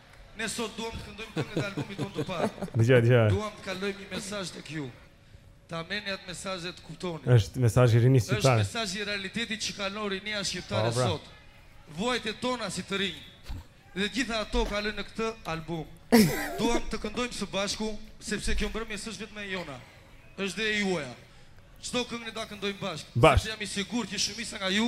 Ne sot duam të këndojmë këngët e albumit tonë të parë. Dëgjoj, dëgjoj. Duam të kalojmë një mesazh tek ju. Ta merrni atë mesazh dhe ta kuptoni. Është mesazh i rinisë shqiptare. Është mesazh i realitetit që kalon rinia shqiptare sot. Vuajtjet e tona si të rinj. Dhe gjitha ato kalojnë në këtë album. Duam të këndojmë së bashku sepse kjo mbrëmje s'është vetëm e jona. Është dhe e juaja. Çdo këngë ne ta këndojmë bashkë. Bashkë. Jam i sigurt që shumica nga ju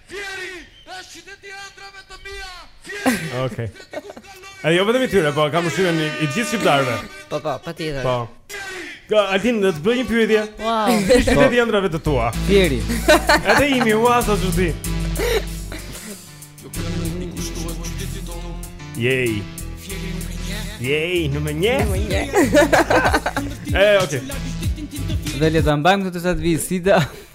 Fieri është qyteti i ëndrrave të mia. Fieri. Okej. E jo vetëm i tyre, po kam përshtypjen i i gjithë shqiptarëve. Po po, patjetër. Po. Ka Altin do të bëj një pyetje. Wow. Qyteti i ëndrrave të tua. Fieri. Edhe imi ua sa çudi. Yay. Yay, në më një. E, okay. Dhe le ta mbajmë këtë sa të vijë Sida.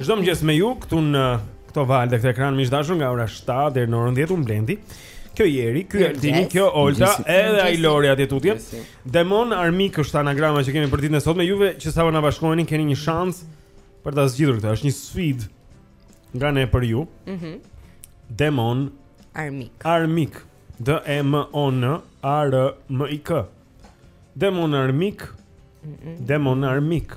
Çdo mëngjes me ju këtu në këto valë dhe këtë ekran miq të dashur nga ora 7 deri në orën 10 unë Blendi. Kjo Jeri, ky Altini, kjo Olta, edhe ai Lori atje tutje. Demon Armik është anagrama që kemi për ditën e sotme. Juve që sapo na bashkoheni keni një shans për ta zgjidhur këtë. Është një sfidë nga ne për ju. Mhm. Mm Demon Armik. Armik. D E M O N A R M I K. Demon Armik. Mm -mm. Demon Armik.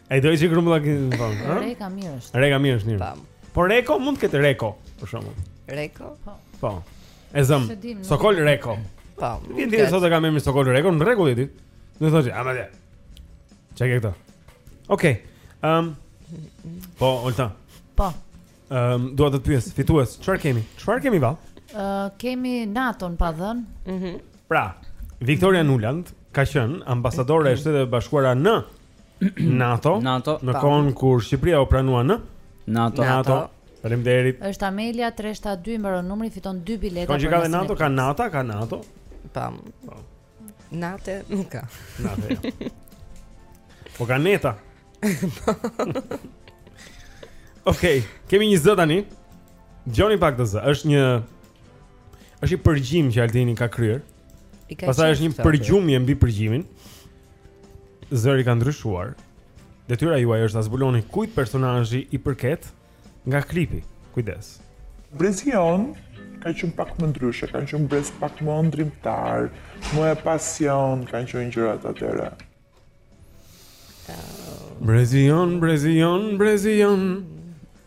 Ai do të ishte grumbullak i vonë, ha? Reka mirë është. Reka mirë është mirë. Po Reko mund të ketë Reko, për shembull. Reko? Po. Po. E zëmë. Sokol Reko. Po. Ti di sot e kam emrin Sokol Reko, në rregull ti. Do të thotë, ama dhe. Çka ke këtu? Okej. Ehm. Po, ulta. Po. Ehm, dua të të pyes, fitues, çfarë kemi? Çfarë kemi vallë? Ë, kemi Naton pa dhënë. Mhm. Pra, Victoria Nuland ka qenë ambasadore e Shteteve të Bashkuara në NATO, NATO në kohën kur Shqipëria u pranua në NATO. NATO. Faleminderit. Është Amelia 372 mbaron numri fiton dy bileta për Shqipërinë. Ka NATO, ka NATO, ka NATO. Pam. Po. NATO nuk ka. NATO. Jo. Po ka neta. Okej, kemi një zë tani. Dëgjoni pak këtë zë. Është një është një përgjim që Altini ka kryer. Pastaj është një përgjumje mbi përgjimin. Zëri ka ndryshuar. Detyra juaj është ta zbuloni kujt personazhi i përket nga klipi. Kujdes. Brezi jon ka qenë pak më ndryshe, ka qenë brez pak më ëndërrimtar, më me pasion, kanë qenë gjërat atëherë. Brezi jon, brezi jon, brezi jon.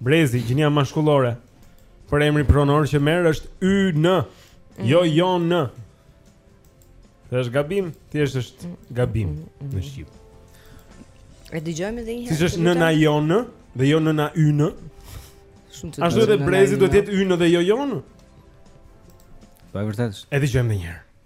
Brezi, gjinia mashkullore Përemri pronor që merr është yn, jo jon. Dhe është gabim, thjesht është gabim mm, mm, në shqip. E dëgjojmë dhe njëherë. Siç është nëna jonë dhe jo nëna yn. Ashtu edhe brezi duhet të jetë yn dhe jo jon. Po e vërtetë është. E dëgjojmë dhe njëherë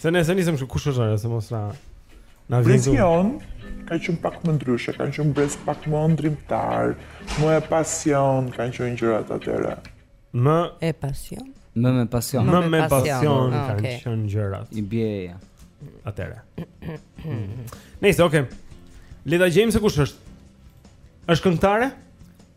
Se ne s'e nisëm kështu kush është ajo se mos na na vjen. Brezi jonë ka qenë pak më ndryshe, kanë qenë brez pak më ëndërrimtar, më me pasion kanë qenë gjërat atëherë. Më e pasion. Më me pasion. Më me pasion ah, kanë qenë gjërat. I bie. Atëherë. Nice, okay. Le ta gjejmë se kush është. Është këngëtare?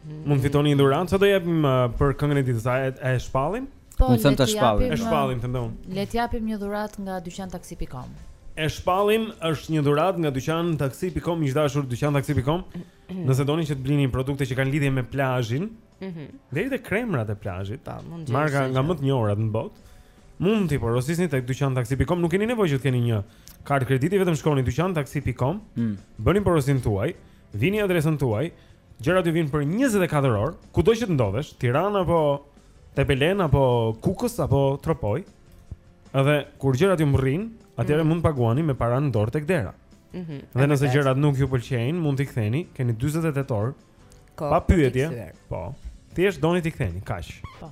Mund të fitoni një dhuratë, a do japim uh, për këngën e ditës? A e shpallim? Po, le ta shpallim. E shpallim të nderuar. Le të japim një dhuratë nga dyqantaksi.com. E shpallim është një dhuratë nga dyqantaksi.com, miq të dashur dyqantaksi.com. Nëse doni që të blini produkte që kanë lidhje me plazhin, ëh, mhm. deri te kremrat e plazhit, ta po, mund të gjeni marka nga më të njohurat në botë. Mund të porosisni tek dyqantaksi.com, nuk keni nevojë që të keni një kartë krediti, vetëm shkoni dyqantaksi.com, mm. bëni porosinë tuaj, vini adresën tuaj Gjërat ju vijnë për 24 orë, kudo që të ndodheni, Tiranë apo Tepelenë apo Kukës apo Tropojë. Edhe kur gjërat ju mbërrijnë, atëherë mm. mund të paguani me para në dorë tek dera. Mhm. Mm dhe nëse gjërat nuk ju pëlqejnë, mund t'i ktheni, keni 48 orë. Pa pyetje. Po. Thjesht doni t'i ktheni, kaq. Po.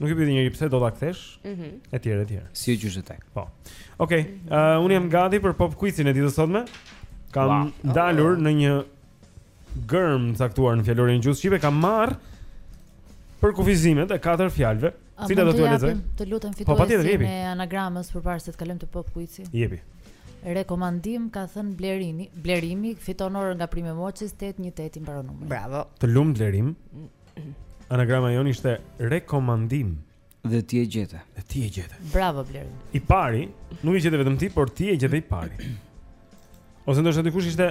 Nuk ju pyet njeri pse do ta kthesh? Mhm. Mm etj etj. Si, qysh e tek. Po. Okej, okay, mm -hmm. uh, unë jam gati për pop quizin e ditës së sotme. Kam wow. dalur oh. në një Gërmë të caktuar në fjalorin e gjuhës shqipe kam marrë përkufizimet e katër fjalëve. Të cilat do t'jua lexoj. Të lutem po, fituesin e anagramës përpara se të kalojmë te pop kuici. Jepi. Rekomandim ka thënë Blerimi, Blerimi fiton orën nga Prime Watches 818 i mbaron numri. Bravo. Të lumtë Blerim. Anagrama jonë ishte rekomandim. Dhe ti e gjete. Dhe ti e gjete. Bravo Blerim. I pari, nuk e gjete vetëm ti, por ti e gjete i pari. Ose ndoshta dikush ishte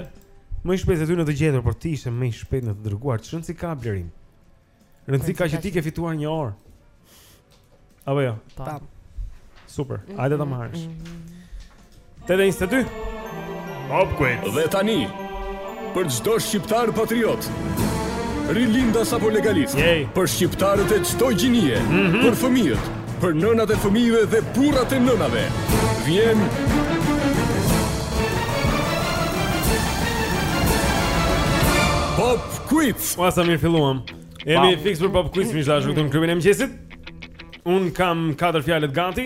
më i shpejtë aty në të gjetur, por ti ishe më i shpejtë në të dërguar. Ç'rëndësi ka Blerim? Rëndësi ka që ti ke fituar një orë. Apo jo. Po. Super. Hajde ta marrësh. Mm -hmm. 822 Pop Quiz. Dhe tani për çdo shqiptar patriot. Rilindas apo legalist. Yay. Për shqiptarët e çdo gjinie, mm -hmm. për fëmijët, për nënat e fëmijëve dhe burrat e nënave. Vjen Pop Quiz. Ua sa mirë filluam. Jemi fiks për Pop Quiz, miq të dashur këtu në klubin e mëngjesit. Unë i kam katër fjalët gati.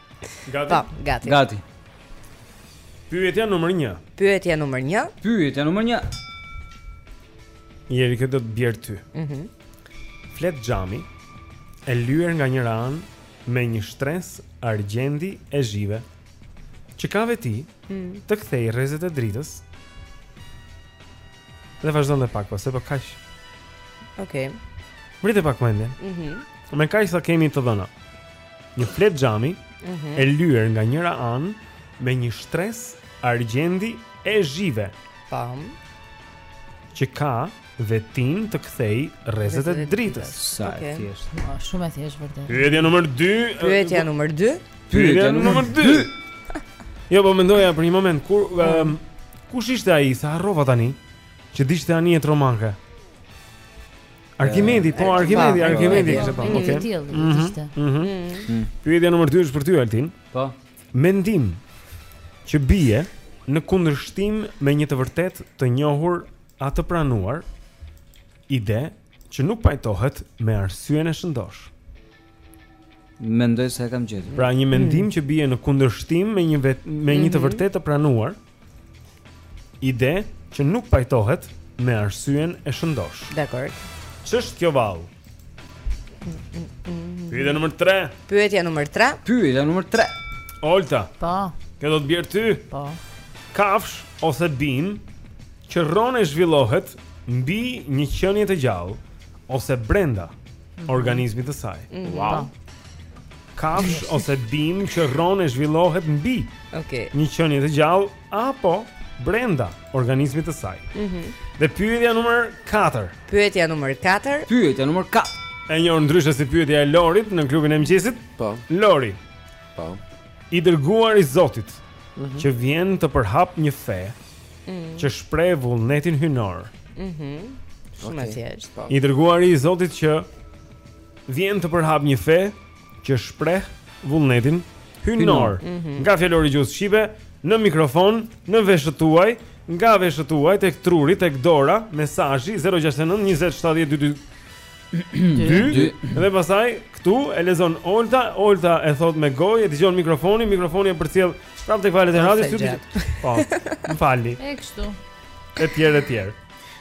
Gati. Po, gati. Gati. Pyetja numër 1. Pyetja numër 1. Pyetja numër 1. Jeri këtë do ta bëj ty. Mhm. Mm Fletë xhami e lyer nga njëra anë me një shtresë argjendi e zhive që ka veti mm. të kthejë rrezet e dritës. Dhe vazhdon dhe pak pas, po kaq. Okej. Okay. Vrite pak mendjen. Mhm. Mm Me kaq sa kemi të dhëna. një fletë xhami mm -hmm. e lyer nga njëra anë me një shtresë argjendi e zhive. Pam. Që ka vetinë të kthejë rrezet e dritës. Sa okay. e thjeshtë. Ma, shumë e thjeshtë vërtet. Pyetja numër 2. Pyetja numër 2. Pyetja numër 2. Jo, po mendoja për një moment kur um, kush ishte ai se e harrova tani që digjte anijet romake. Arkimedi, po Arkimedi, Arkimedi ishte po. Okej. Ishte. Pyetja nr. 2 është për ty Altin. Po. Mendim që bie në kundërshtim me një të vërtetë të njohur a të pranuar ide që nuk pajtohet me arsyen e shëndoshë. Mendoj se e kam gjetur. Pra një mendim mm. që bie në kundërshtim me një vet, me një të mhm. vërtetë të pranuar. Mm Ide që nuk pajtohet me arsyen e shëndoshë. Dakord. Ç'është kjo vallë? Pyetja numër 3. Pyetja numër 3. Pyetja numër 3. Olta. Po. Kjo do të bjerë ty? Po. Kafshë ose bimë që rron e zhvillohet mbi një qenie të gjallë ose brenda mm -hmm. organizmit të saj. Mm -hmm. Wow. Po. kafshë ose bimë që rron e zhvillohet mbi okay. një qenie të gjallë apo brenda organizmit të saj. Mhm. Mm dhe pyetja numër 4. Pyetja numër 4. Pyetja numër 4. E njohur ndryshe si pyetja e Lorit në klubin e mëngjesit. Po. Lori. Po. I dërguar i Zotit mm -hmm. që vjen të përhapë një fe mm -hmm. që shpreh vullnetin hyjnor. Mhm. Mm Shumë okay. thjeshtë. Po. I dërguar i Zotit që Vjen të përhapë një fe që shpreh vullnetin hyjnor. Mm -hmm. Nga fjalori i gjuhës shqipe në mikrofon, në veshët tuaj, nga veshët tuaj tek truri, tek dora, mesazhi 069 20 70 222 2 dhe pastaj këtu e lexon Olta, Olta e thotë me gojë, e dëgjon mikrofoni, mikrofoni e përcjell prapë tek valët e radios. Po, më falni. E kështu. Etj, etj.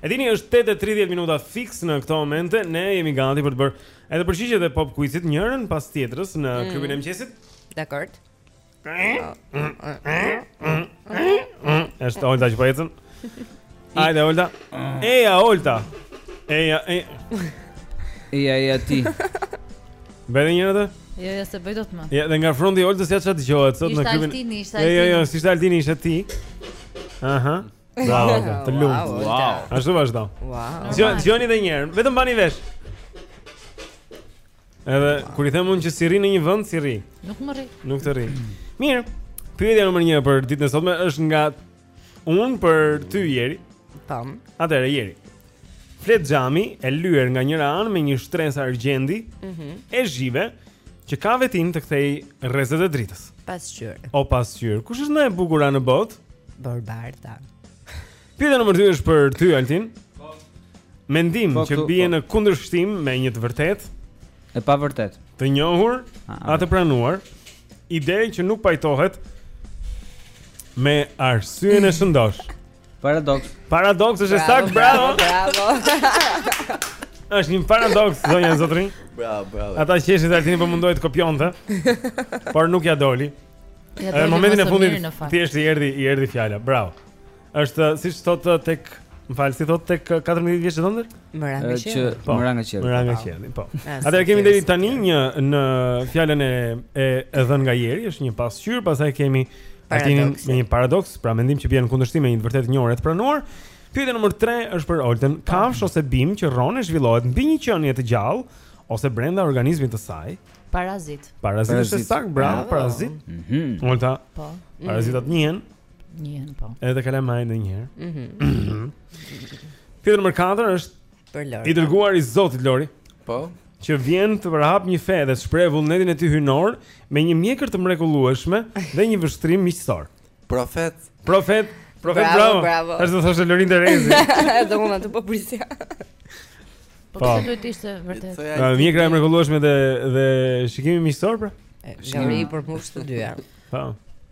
E dini është 8:30 minuta fiks në këto momente, ne jemi gati për të bërë edhe përgjigjet e pop quizit njërën pas tjetrës në mm. klubin e mëngjesit. Dakord. Është Olta që po ecën. Hajde Olta. Eja Olta. Eja e. Eja eja ti. Bëje dhe njëherë? Jo, jo, s'e bëj dot më. Ja, dhe nga fronti Olta siç e tha dëgjohet sot në klubin. Ishte Altini, ishte Altini. Jo, jo, jo, s'ishte Altini, ishe ti. Aha. Bravo, të lumtë. Wow, wow. Ashtu vazhdo. Wow. Dëgjoni edhe një herë, vetëm mbani vesh. Edhe wow. kur i them unë që s'i rri në një vend, s'i rri. Nuk më rri. Nuk të rri. Mirë. Pyetja numër 1 për ditën e sotme është nga unë për ty Jeri. Tam. Atëherë Jeri. Fletë xhami e lyer nga njëra anë me një shtresë argjendi mm -hmm. e zhive që ka vetinë të kthejë rrezet e dritës. Pasqyrë. O pasqyrë. Kush është më e bukur në botë? Barbarta. Pyetja nr. 2 është për ty Altin. Po. Mendim po, që po, bie po. në kundërshtim me një të vërtetë e pavërtetë. Të njohur, a të pranuar, ide që nuk pajtohet me arsyen e shëndoshë. Paradoks. Paradoks është saktë, bravo. Bravo. Është një paradoks zonja, zotërinj. Bravo, bravo. Ata që ishin tani po mundohej të kopjonte, por nuk ia doli. Ia doli në momentin e fundit. Thjesht i erdhi, i erdhi fjala. Bravo. Është siç thotë tek, më fal, si thotë tek 14 vjeç dhëndër? Më ra nga qielli. Po, më ra nga qielli. Më ra nga qielli, po. Atëherë kemi deri tani një në fjalën e e e dhënë nga Jeri, është një pasqyrë, pastaj kemi Altinin me një paradoks, pra mendim që bie në kundërshtim me një të vërtetë të njohur e të pranuar. Pyetja nr. 3 është për Oltën, po. kafshë ose bimë që rron e zhvillohet mbi një qenie të gjallë ose brenda organizmit të saj. Parazit. Parazit është saktë, bravo, parazit. Mhm. Olta. Po. Parazitët njihen. Njihen po. Edhe kalamajtë ndonjëherë. Mhm. Mm Pyetja nr. 4 është për Lorin. I dërguar i Zotit Lori. Po. Që vjen të përhapë një fe dhe të shprehë vullnetin e tij hyjnor me një mjekër të mrekullueshme dhe një vështrim miqësor. Profet. Profet. Profet bravo. bravo. Thashë do thoshte Lorin Terezi. Dhe unë atë po prisja. Po, po. kështu duhet ishte vërtet. Ja mjekra e mrekullueshme dhe dhe shikimi miqësor pra. I përmbush të dyja. Po.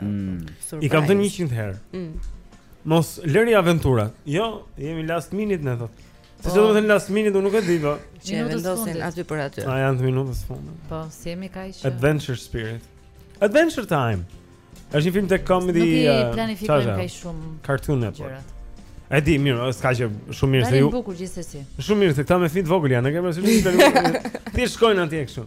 Mm. I kam thënë 100 herë. Mm. Mos, lëri aventurat. Jo, jemi last minute ne, thotë. Se ç'do të po. thënë last minute unë nuk e di po. Që vendosin aty për aty. A janë të minutës fundit? Po, si jemi kaq. Adventure Spirit. Adventure Time. Është një film tek Comedy. Nuk i uh, planifikojmë kaq shumë. Cartoon apo. E di, mirë, s'ka që shumë mirë se ju. Është bukur gjithsesi. Shumë mirë se këta më të vegjël janë, e ke parasysh? Ti shkojnë atje kështu.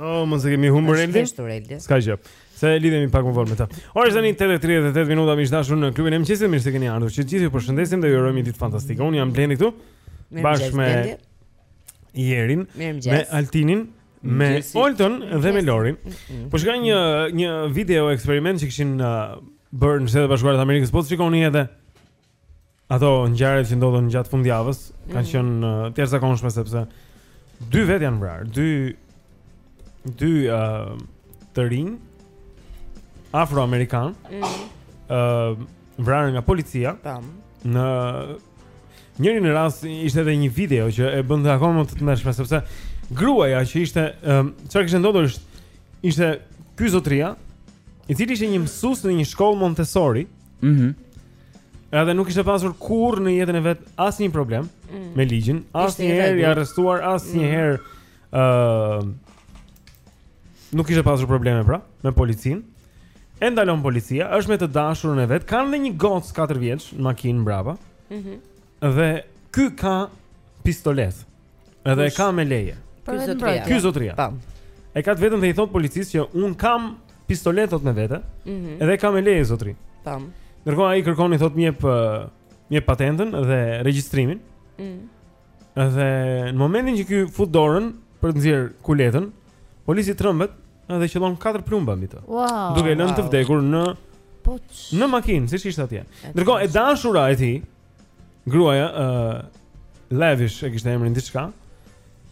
Oh, mos e kemi humbur Eldin. S'ka gjë. Se lidhemi pak më vonë me ta. Ora është tani 8:38 minuta të dashur në klubin e mëngjesit, mirë se keni ardhur. Të gjithë ju përshëndesim dhe ju urojmë një ditë fantastike. Unë jam Blendi këtu. Bashkë me Jerin, me Altinin, me Olton dhe me Lorin. Mm-hmm. Po shikoja një një video eksperiment që kishin uh, bërë në Shtetet e Bashkuara të Amerikës, po shikoja edhe Ato ngjarjet që ndodhën gjatë fundjavës mm. kanë qenë uh, të jashtëzakonshme sepse dy vetë janë vrarë, dy dy uh, të rinj afroamerikanë. Ëh, mm. uh, vrarë nga policia. Tam. Në njërin rast ishte edhe një video që e bënte akoma më të tmerrshme sepse gruaja që ishte um, çfarë kishte ndodhur ishte ky zotëria, i cili ishte një mësues në një shkollë Montessori. Mhm. Mm Edhe nuk kishte pasur kurrë në jetën e vet asnjë problem mm. me ligjin, asnjëherë i arrestuar, asnjëherë mm. ë mm. uh, nuk kishte pasur probleme pra me policinë. E ndalon policia, është me të dashurën e vet, kanë dhe një gocë 4 vjeç në makinë prapa. Mhm. Mm dhe ky ka pistolet. Edhe e ka me leje. Ky zotria. Ky zotria. Po. E ka me vete dhe i thot policisë që un kam pistoletë me vete. Mm -hmm. Edhe e ka me leje zotri. Po. Ndërkohë ai kërkon i thot më jep më jep patentën dhe regjistrimin. Mm. Edhe në momentin që ky fut dorën për të nxjerr kuletën, polici trembet edhe qëllon katër plumba mbi të. Wow, duke e lënë wow. të vdekur në po në makinë, siç ishte atje. Ndërkohë e dashura e tij, Gruaja, ë uh, Lavish e kishte emrin diçka.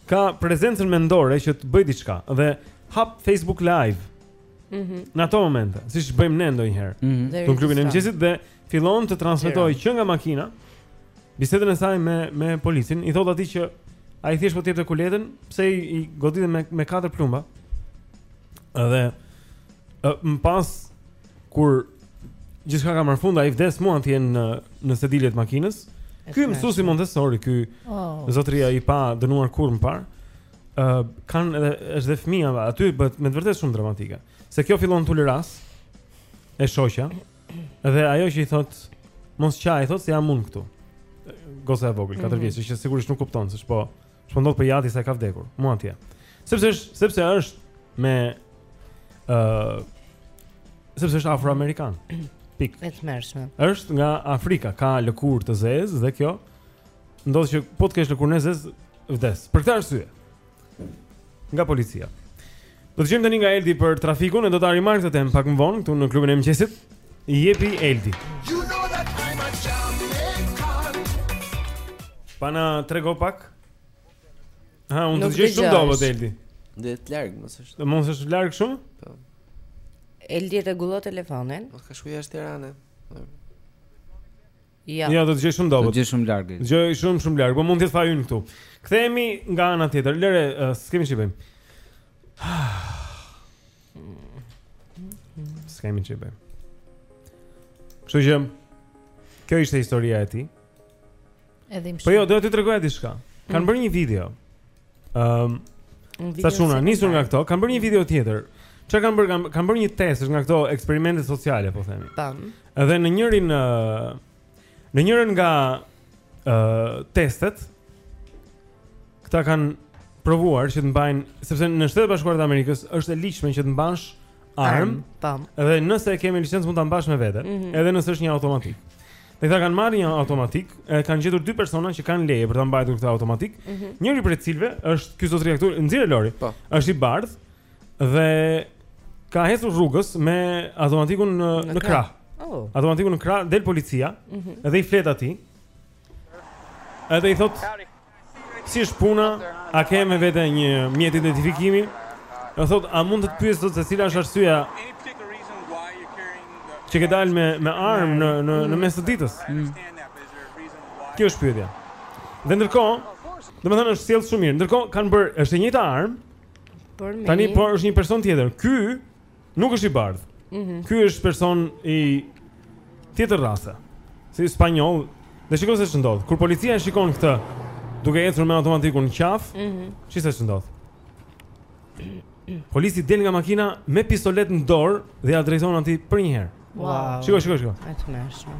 Ka prezencën mendore që të bëj diçka dhe hap Facebook Live. Mhm. Mm në ato momente, siç bëjmë ne ndonjëherë. Mm -hmm. Në klubin e mëngjesit dhe fillon të transmetojë që nga makina bisedën e saj me me policin, i thotë atij që ai thjesht po të jepte kuletën, pse e, e godite me me katër plumba. Dhe më pas kur gjithçka ka marrë fund, ai vdes mu atje në në sediljet e makinës. Ky mësuesi Montessori, ky oh. zotëria i padënuar kurrë më parë, ë uh, kanë edhe është dhe fëmia aty bëhet me vërtet shumë dramatike. Se kjo fillon të ulërasë e shoqja dhe ajo që i thot mos qaj, thot se jam unë këtu. Goca e vogël, 4 mm -hmm. vjeç, që sigurisht nuk kupton se ç'po Ç'po ndodh po i ati sa i ka vdekur. Mu atje. Sepse është, sepse është me ë uh, sepse është afroamerikan. Pikë. E tmerrshme. Është nga Afrika, ka lëkurë të zezë dhe kjo ndodh që po të kesh lëkurën e zezë, vdes. Për këtë arsye. Nga policia. Do dëgjojmë tani nga Eldi për trafikun e do ta rimarrim këtë temë pak më vonë këtu në klubin e mëngjesit. Jepi Eldi. Pa na trego pak. Ha, unë të dëgjoj shumë dobët Eldi. Dhe të larg, mos është. Do mos është larg shumë? Po. Eldi rregullo telefonin. Mos ka shkuar jashtë Tiranës. Jo. Jo, të dëgjoj shumë dobët. Të dëgjoj shumë larg. Të dëgjoj shumë shumë larg, po mund të jetë faji ynë këtu. Kthehemi nga ana tjetër. Lëre, uh, s'kemi çfarë bëjmë. S'kemi çfarë bëjmë. Kështu që kjo ishte historia e tij. Edhe im. Po jo, do t'ju tregoja diçka. Kanë mm. bërë një video. Ëm um, Ca çuna, nisur nga këto, kanë bërë një video tjetër. Ça kanë bërë? Kanë bërë një test është nga këto eksperimente sociale, po themi. Tan. Edhe në njërin në në njërin nga ë uh, testet këta kanë provuar që të mbajnë, sepse në Shtetet e Bashkuara të Amerikës është e ligjshme që të mbash armë, tam. Dhe nëse e ke me licencë mund ta mbash me vete, mm -hmm. edhe nëse është një automatik. Dhe këta kanë marrë një automatik, e kanë gjetur dy persona që kanë leje për ta mbajtur këtë automatik. Mm -hmm. Njëri prej cilëve është ky zotëria këtu, nxjerr Lori. Po. Është i bardhë dhe ka ecur rrugës me automatikun në, në, në krah. Oh. Automatikun në krah del policia mm -hmm. dhe i flet atij. Edhe i thotë Si është puna? A ke me vete një mjet identifikimi? I thotë, a mund të të pyes se cila është arsyeja që ke dalë me me armë në në në mes të ditës? Kjo është pyetja. Dhe ndërkohë, domethënë është sjellë shumë mirë. Ndërkohë kanë bërë është e njëjta armë. Tani po është një person tjetër. Ky Nuk është i bardhë. Mm -hmm. Ky është person i tjetër race. Si spanjoll. Dhe shikoj se ç'ndodh. Kur policia e shikon këtë duke ecur me automatikun në qafë, mm -hmm. shih se ç'ndodh. Polici del nga makina me pistoletë në dorë dhe ia drejton atij përnjëherë. Wow. Shiko, shiko, shiko. E tmerrshme.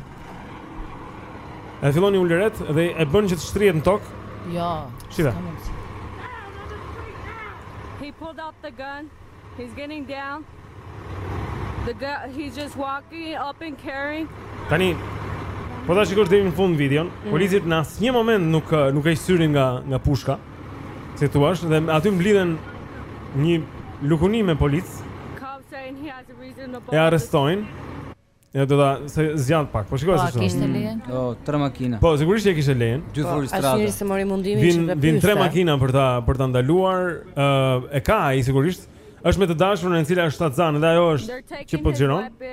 Ai fillon i ulëret dhe e bën që të shtrihet në tokë. Jo. Shiko. He pulled out the gun. He's getting down. The guy he's just walking up and carrying. Tani Po ta shikosh deri në fund videon, mm. policët në asnjë moment nuk nuk e heqin syrin nga nga pushka. Si thua, dhe aty mblidhen një lukuni me policë. Cop saying he has e arrestojnë. Ja do ta, se zgjat pak. Po shikoj po, se çfarë. Po kishte lejen? Jo, tre makina. Po sigurisht që kishte lejen. Dy fuori po, strada. Ai as s'e mori mundimin që të pyeste. Vijnë tre makina për ta për ta ndaluar. Ë e ka ai sigurisht. Është me të dashurën e cila është shtatzënë dhe ajo është që po xhiron.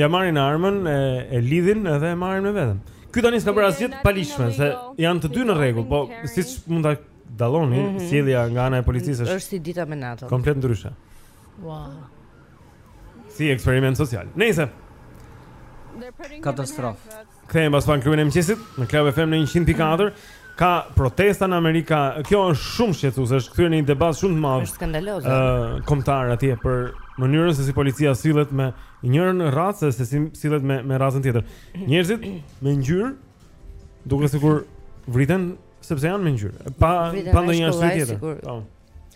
Ia marrin armën e e lidhin edhe e marrin me vete. Ky tani s'ka bërë asgjë të paligjshme se janë të dy në rregull, po siç mund ta dalloni, mhm. sjellja nga ana e policisë është është si dita me natën. Komplet ndryshe. Wow. Si eksperiment social. Nëse katastrofë. Kthehemi pas pak te Mëngjesi në Club FM në 104 ka protesta në Amerika. Kjo është shumë shqetësuese, është kthyer në një debat shumë të madh. Është skandaloze. Ëh, kombëtar atje për mënyrën se si policia sillet me njërën racë se si sillet me me racën tjetër. Njerëzit me ngjyrë duket sikur vriten sepse janë me ngjyrë. Pa pa ndonjë arsye tjetër. Po.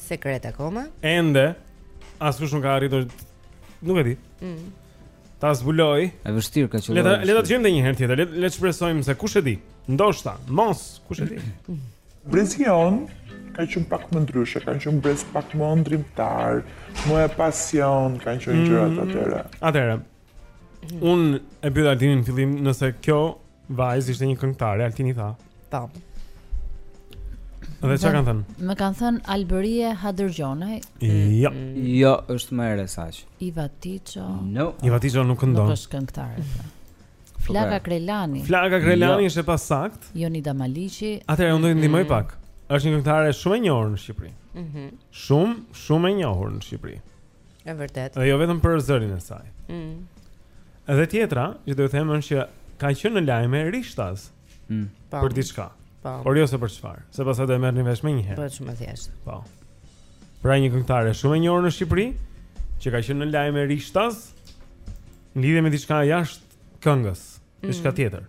Sekret akoma. Ende askush nuk ka arritur nuk e di. Mm. Ta zbuloj. E vështirë ka qenë. Le ta le ta dëgjojmë edhe një herë tjetër. Le le të shpresojmë se kush e di. Ndoshta, mos, kush e di. Brezi jonë ka qenë pak më ndryshe, ka qenë brez pak më ëndërrimtar, më me pasion, kanë qenë gjëra të mm. tjera. Atëherë, Unë e pyeta Altinin në fillim nëse kjo vajzë ishte një këngëtare, Altini tha. Po. Dhe çka kanë thënë? Më kanë thënë Albërie Hadërgjonaj. Jo. Jo, është më e re se aq. Iva Tiço. No. Iva Tiço nuk këndon. Nuk është këngëtare. Flaka Krelani. Flaka Krelani jo. është e pasaktë. Jonida Maliqi. Atëherë unë do të ndihmoj mm. pak. Është një këngëtare shumë e njohur në Shqipëri. Mhm. Shumë, shumë e njohur në Shqipëri. E vërtetë. Dhe jo vetëm për zërin e saj. Mm. Dhe tjetra, që do të them është që ka qenë në lajme rishtas. Mm. Për diçka. Po. Por jo se për çfarë, se pastaj do e merrni vesh menjëherë. Bëhet shumë thjesht. Po. Pra një këngëtare shumë e njohur në Shqipëri, që ka qenë në lajme rishtas, në lidhje me diçka jashtë këngës, mm. diçka tjetër.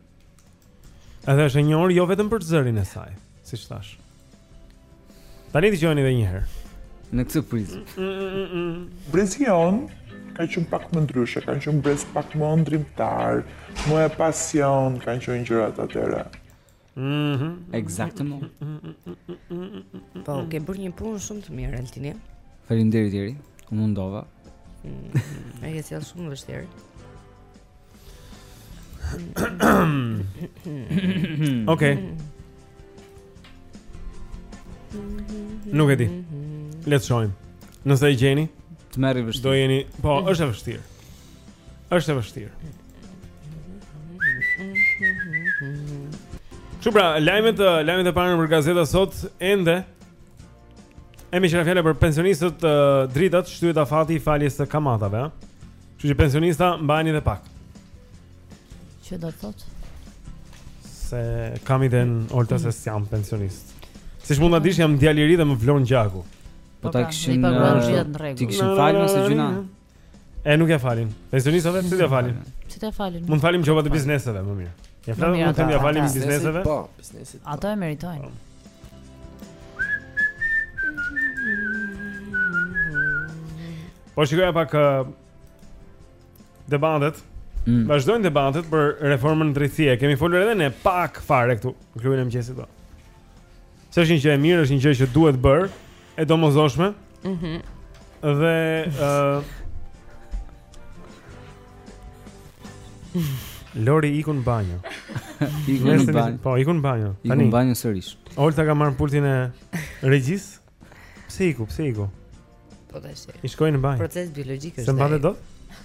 Edhe është e njohur jo vetëm për zërin e saj, siç thashë. Tani dëgjoni edhe një herë. Në këtë prizëm. Brezi jonë ka qenë pak më ndryshe, ka qenë brez pak më ëndërrimtar, më me pasion, ka qenë gjërat atëherë. Mhm. Exactement. Po, ke bërë një punë shumë të mirë Altini. Faleminderit Eri, u mundova. Ai e sjell shumë vështirë. Okej. Nuk e di. Le të shohim. Nëse e gjeni, të merri vështirë. Do jeni, po, është e vështirë. Është e vështirë. Kështu pra, lajmet, lajmet e para në gazeta sot ende E meqë ra fjala për pensionistët uh, dritat shtyhet afati i faljes së kamatave, a? Kështu që pensionista mbajeni dhe pak. Që do të thotë? S'e kam idenë Olta se s'jam pensionist. Siç mund ta dish, jam djalë i ri dhe më vlon gjaku. Po ta po pra, kishin, uh, ta kishin falë nëse gjuna? E nuk ia falin. Pensionistëve nuk ia falin? Si ta falin? Mund falim gjobat e bizneseve më mirë. Ia falim mund t'ia falim bizneseve? Po, bizneset. Po. Ato e meritojnë. Po. po shikoja pak uh, debatet. Mm. Vazhdojnë debatet për reformën në drejtësi. Kemi folur edhe ne pak fare këtu në klubin e mëngjesit. Se është një gjë e mirë, është një gjë që duhet bërë. e domosdoshme. Mhm. Mm dhe ë uh, Lori iku në banjo. Iku në banjo. Po, iku në banjo. Tani. Iku në banjo sërish. Olta ka marrë pultin e regjisë. Pse iku? Pse iku? Po tash. I shkohej në banjo. Proces biologjik është. S'e mbante dot?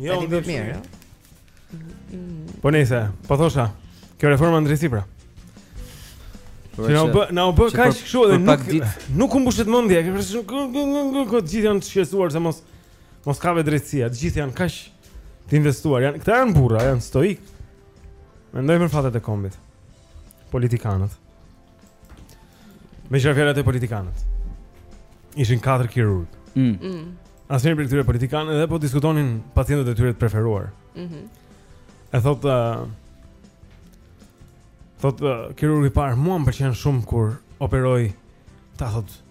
Jo, unë e di mirë. Po nejse, po thosha, kjo reforma në drejtësi pra. Që na u bë, na u bë kaq kështu edhe nuk nuk u mbushet mendja, ke parasysh ku të gjithë janë të shqetësuar se mos mos kapet drejtësia, të gjithë janë kaq të investuar, janë këta janë burra, janë stoikë. Mendojnë për fatet e kombit. Politikanët. Meqë ra fjala te politikanët Ishin 4 kirurgë mm. mm. Asnjëri prej këtyre politikanë Edhe po diskutonin pacientët e tyre të preferuar mm -hmm. E thotë uh, Thotë uh, kirurgu i parë Mua më pëlqen shumë kur operoj Ta, thotë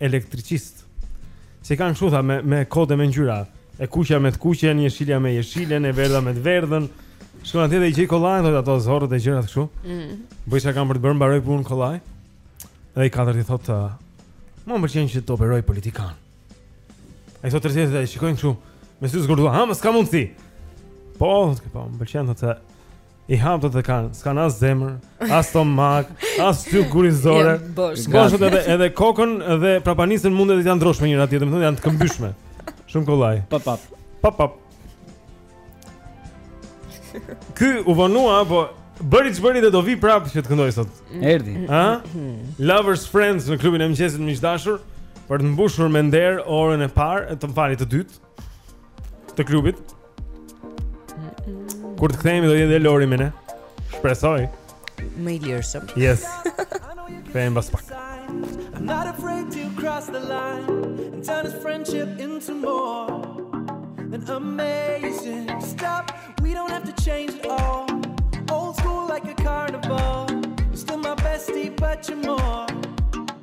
elektricistë. Se kanë kështu tha me me kode me ngjyra. E kuqja me të kuqen, e jeshilja me jeshilen, e verdha me të verdhën. Shkon atje dhe i gjej kollaj thotë ato zorrët e gjërat kështu. Mm. Bëj ç'kam për të bërë, mbaroj punën kollaj. Dhe i katërti thotë, "Mua më pëlqen që të operoj politikanë." Ai thotë, të tretë e shikojnë kështu, me sy zgurdulluar, "Ha, mos ka mundësi." Po, thotë, po, më pëlqen thotë. I hap dhe kanë, s'kanë as zemër, as stomak, as shtyllë kurrizore. Bosh edhe edhe kokën dhe prapanicën mund edhe t'ia ndërrosh me njëra tjetrën, domethënë janë të këmbyshme. Shumë kollaj. Pa pa. Pa pa. Ky u vonua, po bëri ç'bëri dhe do vijë prapë që të këndojë sot. Erdhi. Ë? Lovers Friends në klubin e mëngjesit miq të dashur për të mbyllur me nder orën e parë, të më falë të dytë. të klubit. Kur të kthehemi do jetë dhe Lori me ne. Shpresoj. Më i lirshëm. Yes. Kthehem pas pak. I'm not afraid to cross the line and turn this friendship into more than amazing. Stop, we don't have to change at all. Old school like a carnival. You're still my bestie, but you're more.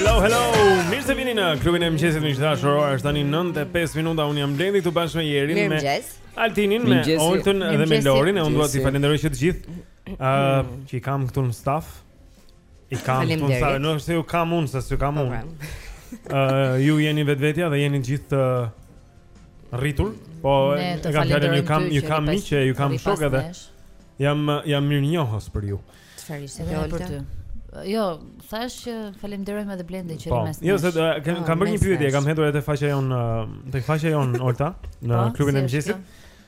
Hello, hello, mirë se vini në klubin e mëngjesit miq të dashur, ora është tani 9.05 minuta, unë jam blendi këtu bashkë me jerin Mirëmëngjes. Me Altinin, me Mëngjesi. Oltën dhe me Mëngjesi, Lorin E unë dua t'i Mëngjesi. falenderoj që të gjithë uh, që i kam këtu në staf I kam domethënë, nuk është se ju kam unë, se s'ju kam po, unë uh, Ju jeni vetvetja dhe jeni të gjithë të rritur Po e kam fjalën, ju kam, ju kam miq, ju kam shokë dhe Jam, jam mirënjohës për ju Çfarë ishte kjo për ty? Jo, thashë që falenderojmë edhe Blendin që po. Jo, se ah, kam kam bërë një pyetje, kam hedhur te faqja jonë, tek faqja jonë Olta në po, klubin e mëngjesit.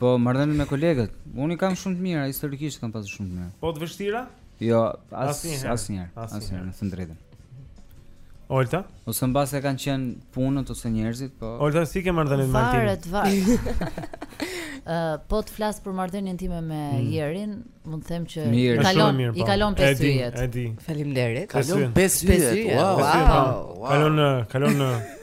Po, marrëdhënie me kolegët. Unë i kam shumë të mira, historikisht kam pasur shumë të mira. Po të vështira? Jo, asnjëherë. Asnjëherë, asnjëherë, me thënë të drejtën. Olta? Ose mbase kanë qenë punët ose njerëzit, po. Olta si e ke marrëdhënien me Martin? Varet, varet. Ë, po të flas për marrëdhënien time me mm. Jerin, mund të them që mirë, kalon, mirë, i po. kalon 5 yjet. Faleminderit. Kalon 5 yjet. Wow, wow. Kalon, kalon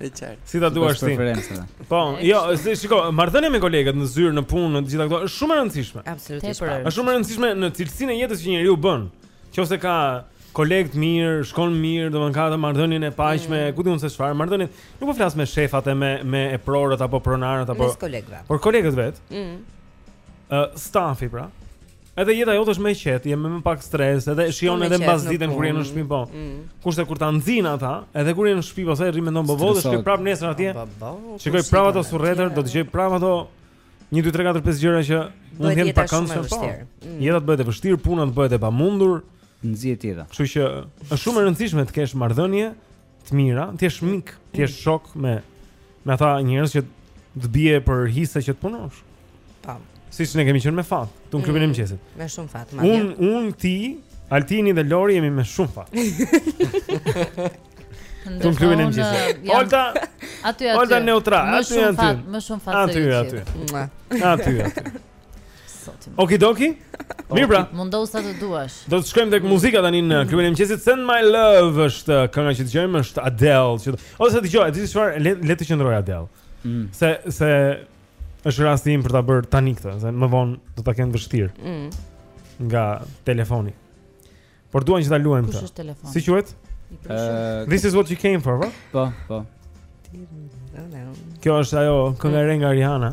E qartë. Si ta duash ti? Po, jo, si shiko, marrëdhënia me kolegët në zyrë, në punë, në të gjitha këto është shumë e rëndësishme. Absolutisht. Po. Është shumë e rëndësishme në cilësinë e jetës që njeriu bën. Nëse ka kolegë të mirë, shkon mirë, domethënë ka atë marrëdhënien e paqshme, mm. ku diun se çfarë, marrëdhënien. Nuk po flas me shefat e me me eprorët apo pronarët apo me kolegëve. Por kolegët vetë. Ëh, mm. uh, stafi pra. Edhe jeta jote është më e qetë, je më me pak stres, edhe e shijon edhe mbasditen kur je në shtëpi po. Mm. Kurse kur ta nxin ata, edhe kur je në shtëpi pastaj rri mendon bobo, do shkoj prap nesër atje. Shikoj prap ato surretër, do të gjej prap ato 1 2 3 4 5 gjëra që mund të jenë të pakëndshme po. Mm. Jeta të bëhet e vështirë, puna të bëhet e pamundur, nxjerr tjetër. Kështu që është shumë e rëndësishme të kesh marrëdhënie të mira, të jesh mik, të jesh mm. shok me me ata njerëz që të bie për hise që të punosh. Po. Siç ne kemi qenë me fat, tu në klubin e mm. mëngjesit. Me shumë fat, madje. Unë unë ti, Altini dhe Lori jemi me shumë fat. Tu në klubin e mëngjesit. Olta. Aty aty. Olta neutral, aty aty. Më shumë fat, më shumë fat. Aty aty. Aty aty. Okidoki. Mirë pra. Mundohu sa të duash. Do të shkojmë tek muzika tani në klubin e mëngjesit. Send my love është uh, kënga që dëgjojmë është Adele, që ose dëgjo, di çfarë le, le të qëndrojë Adele. Mm. Se s'është rasti im për ta bërë tani këtë, se më vonë do ta kenë vështirë. Mm. Nga telefoni. Por duan që ta luajmë këtë. Kush është telefoni? Si quhet? Uh, This is what you came for, po? Po, Kjo është ajo kënga e re nga Rihanna.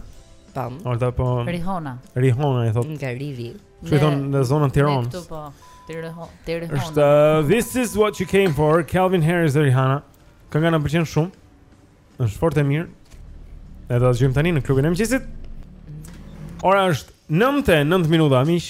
Tam. Ata po Rihanna. Rihanna i thotë. Nga Riri. Ju thonë në zonën e Tiranës. Këtu po. Tirehon. Tirehon. Është uh, This is what you came for, Calvin Harris dhe Rihanna. Kënga na pëlqen shumë. Është fort e mirë. Ne do ta dëgjojmë tani në klubin e mëngjesit. Ora është 9:09 minuta, miq.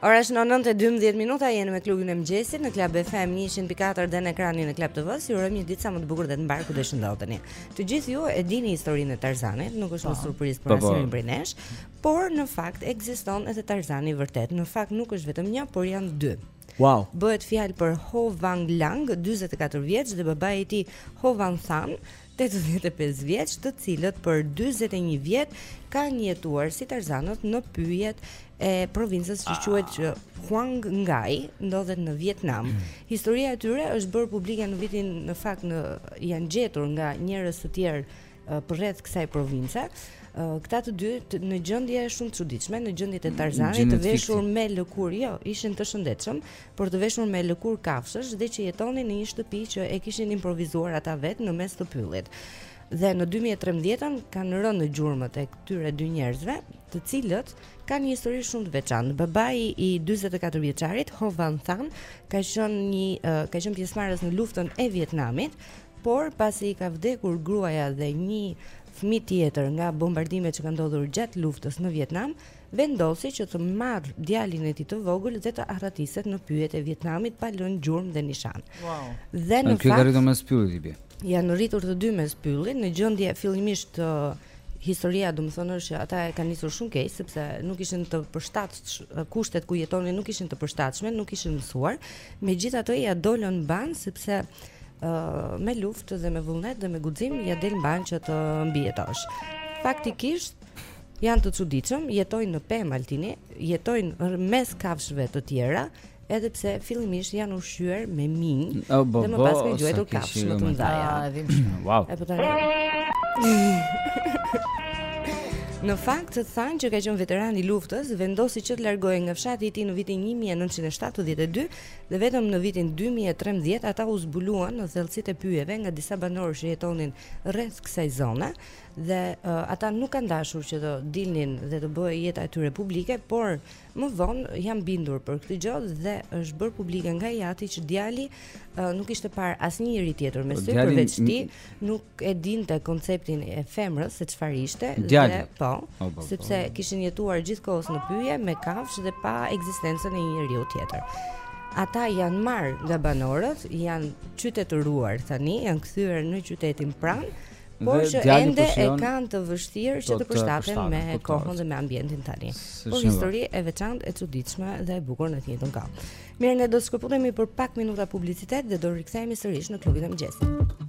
Ora shënon 9:12 minuta, jeni me klubin e mëngjesit në Club FM 104 dhe në ekranin e Club TV-s. Ju urojmë një ditë sa më të bukur dhe të mbarë kudo që ndodheni. Të gjithë ju e dini historinë e Tarzanit, nuk është një po. surprizë për po, po. asnjë prej nesh, por në fakt ekziston edhe Tarzani i vërtetë. Në fakt nuk është vetëm një, por janë dy. Wow. Bëhet fjalë për Ho Van Lang, 44 vjeç dhe babai i tij Ho Van Thanh, tetëdhjetë e pesë vjeç, të cilët për dyzet e një vjet kanë jetuar si tarzanët në pyjet e provincës që ah. quhet që Quang Ngai, ndodhet në Vietnam. Hmm. Historia e tyre është bërë publike në vitin në fakt në janë gjetur nga njerëz të tjerë përreth kësaj province. Këta të dy në gjendje shumë të çuditshme, në gjendje të Tarzanit, të veshur me lëkurë, jo, ishin të shëndetshëm, por të veshur me lëkurë kafshësh dhe që jetonin në një shtëpi që e kishin improvizuar ata vetë në mes të pyllit. Dhe në 2013-ën kanë rënë në gjurmët e këtyre dy njerëzve, të cilët kanë një histori shumë të veçantë. Babai i 44 vjeçarit, Ho Van Than, ka qenë një uh, ka qenë pjesëmarrës në luftën e Vietnamit, por pasi i ka vdekur gruaja dhe një fëmijë tjetër nga bombardimet që kanë ndodhur gjatë luftës në Vietnam, vendosi që të marrë djalin e tij të vogël dhe të arratiset në pyjet e Vietnamit pa lënë gjurmë dhe nishan. Wow. Dhe në fakt, kjo ka rritur mes pyllit i bie. Janë rritur të dy mes pyllit në gjendje fillimisht të historia do të thonë është që ata e kanë nisur shumë keq sepse nuk ishin të përshtatshëm kushtet ku jetonin nuk ishin të përshtatshme, nuk ishin mësuar. Megjithatë ia dolën mbanë sepse uh, me luftë dhe me vullnet dhe me guxim ia del mbanë që të mbijetosh. Faktikisht Janë të çuditshëm, jetojnë në pemë Altini, jetojnë mes kafshëve të tjera, edhe pse fillimisht janë ushqyer me minj oh, bo, dhe më pas kanë gjuajtur kafshë më të mëdha. Wow. E po tani. Në fakt, Than që ka qenë veteran i luftës, vendosi që të largohej nga fshati i tij në vitin 1972 dhe vetëm në vitin 2013 ata u zbuluan në thellësitë e pyjeve nga disa banorë që jetonin rreth kësaj zone dhe uh, ata nuk kanë dashur që të dilnin dhe të bëhej jeta e tyre publike, por më vonë janë bindur për këtë gjë dhe është bërë publike nga i ati që djali uh, nuk kishte parë asnjë njeri tjetër me sy përveç tij, nuk e dinte konceptin e femrës se çfarë ishte djali. dhe po, oh, po, sepse po. kishin jetuar gjithë kohës në pyje me kafshë dhe pa ekzistencën e një njeriu tjetër ata janë marrë nga banorët, janë qytetëruar tani, janë kthyer në qytetin pranë por që ende e kanë të vështirë që të përshtaten me kohën dhe me ambientin tani. Po histori e veçantë, e çuditshme dhe e bukur në të njëjtën kohë. Mirë, ne do të shkëputemi për pak minuta publicitet dhe do rikthehemi sërish në klubin e mëngjesit.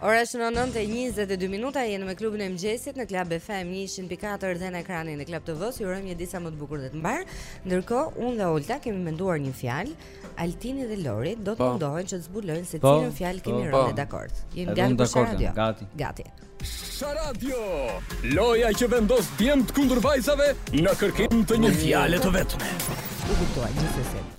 Ora shënon 9:22 minuta, jemi me klubin e mëngjesit në Club FM 104 dhe në ekranin e Club TV-së. Ju urojmë një ditë sa më të bukur dhe të mbarë. Ndërkohë, unë dhe Olta kemi menduar një fjalë. Altini dhe Lori do të po. mundohen që të zbulojnë se po. cilën fjalë kemi po. rënë dakord. Jemi gati për Sharadio. Gati. Gati. Sharadio, loja që vendos djemtë kundër vajzave në kërkim të një fjale të vetme. U kuptua, gjithë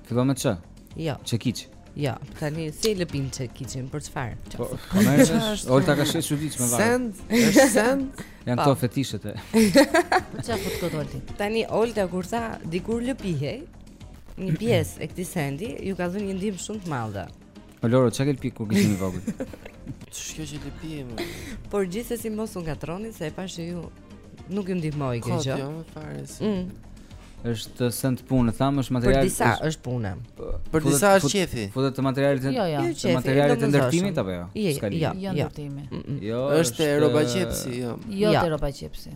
Fillon me ç. Jo. Çekiç. Jo, tani si e lëpim çekiçin për çfarë? Po, po më është, Olta ka shësh çudiç me vajzë. Send, është send. Janë ato po. fetishet e. Po çka po të dolti? Tani Olta kur tha dikur lëpihej një pjesë e këtij sendi, ju ka dhënë një ndihmë shumë të madhe. O Loro, çka ke lëpi kur ishim i vogël? Ç'ka që të pijem? Por gjithsesi mos u ngatërroni se e pashë ju nuk ju ndihmoi kjo gjë. Jo, fare. Mm. Është send punë, thamë është material. Për disa është punë. Për disa është qejf. Futet të materialit të jo, jo. jo, të materialit të ndërtimit apo jo? Jo, jo, jo. jo ndërtimi. Jo, është rrobaqepësi, jo. Jo, rrobaqepësi.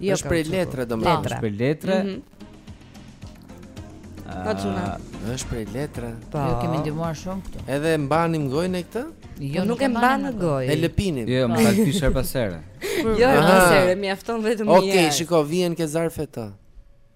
Jo, është prej letre domethënë. Është prej letre. Mhm. Po çuna. Është prej letre. Po ju kemi ndihmuar shumë këtu. Edhe mbanim në gojë ne këtë? Jo, nuk e mban në gojë. E lëpinim. Jo, më dal pisher pas herë. Jo, pas herë, mjafton vetëm një. Okej, shiko, vjen ke zarfet.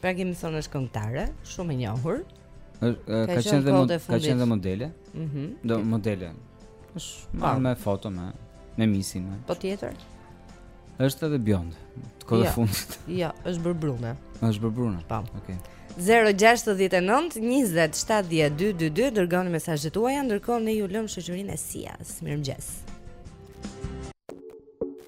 Pra kemi thënë është këngëtare, shumë e njohur. Është ka qenë dhe modele, ka qenë dhe modele. Mhm. Do modele. Është marr me foto me me misin. Po tjetër? Është edhe bjonde. Kohët e jo. fundit. Jo, është bërë brune. Është bërë brune. Po. Okej. 0-6-9-27-12-22 Dërgoni mesazhet tuaja Ndërkohë ne ju lëmë në shoqërinë e Sias Mirëmëngjes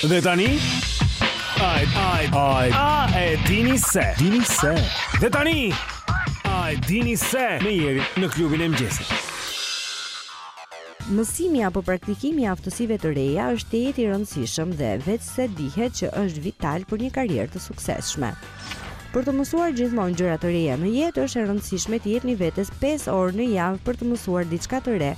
Dhe tani Ai ai ai a e dini se dini se Dhe tani A e dini se me Jerin në klubin e mëngjesit Mësimi apo praktikimi i aftësive të reja është tejet i rëndësishëm dhe vetëse dihet që është vital për një karrierë të suksesshme. Për të mësuar gjithmonë gjëra të reja në jetë, është e rëndësishme t'i jepni vetes 5 orë në javë për të mësuar diçka të re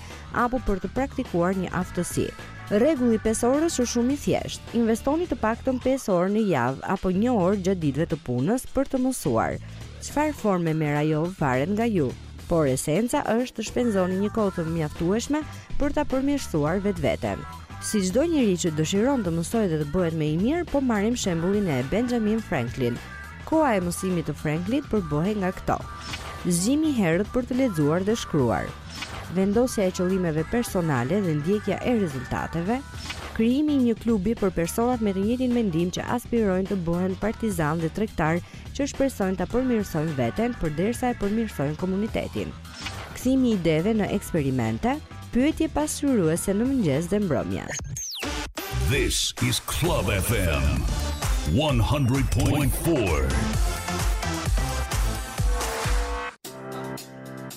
apo për të praktikuar një aftësi. Rregulli pesë orësh është shumë i thjeshtë. Investoni të paktën pesë orë në javë apo një orë gjatë ditëve të punës për të mësuar. Çfarë forme merr ajo varet nga ju, por esenca është të shpenzoni një kohë të mjaftueshme për ta përmirësuar vetveten. Si çdo njeri që dëshiron të mësojë dhe të bëhet më i mirë, po marrim shembullin e Benjamin Franklin. Koha e mësimit të Franklin përbëhej nga këto. Zgjimi herët për të lexuar dhe shkruar. Vendosja e qëllimeve personale dhe ndjekja e rezultateve. Krijimi i një klubi për personat me të njëjtin mendim që aspirojnë të bëhen partizanë dhe tregtarë që shpresojnë ta përmirësojnë veten përderisa e përmirësojnë komunitetin. Kthimi i ideve në eksperimente, pyetje pasqyruese në mëngjes dhe mbrëmje. This is Club FM 100.4.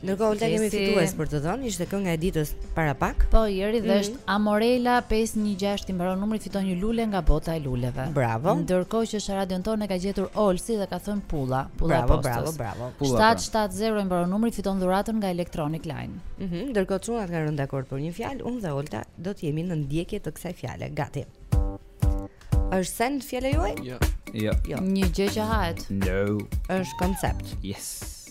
Ndërkohë Olta kemi fitues për të dhënë, ishte kënga e ditës para pak. Po, Jeri dhe mhm. është mm -hmm. Amorela 516 i mbaron numri fiton një lule nga bota e luleve. Bravo. Ndërkohë që fjalën në radion tonë e ka gjetur Olsi dhe ka thënë pulla, pulla bravo, e postës. Bravo, bravo, bravo. 770 i mbaron numri fiton dhuratën nga Electronic Line. Mhm. Mm Ndërkohë çunat kanë rënë dakord për një fjalë, unë dhe Olta do të jemi në ndjekje të kësaj fjale. Gati. Është send fjala juaj? Jo. Jo. jo. Një gjë që hahet. No. Është koncept. Yes.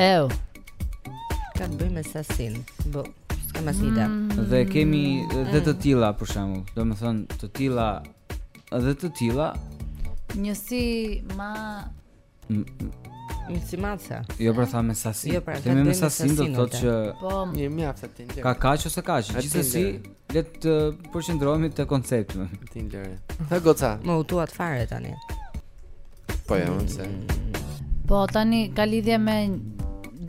Ew. Ka të bëjë me sasinë. Po, s'ka më sida. Mm. Dhe kemi dhe të tilla për shembull. Domethënë të tilla dhe të tilla. Njësi ma Njësi matëse. Jo pra tha me sasi. Jo pra themi me sasi do të thotë që po mirë mjaft atë. Ka kaq ose kaq. Gjithsesi Le të përqendrohemi te koncepti. Ti lëre. Tha goca. Më hutuat fare tani. Po jam unë se. Po tani ka lidhje me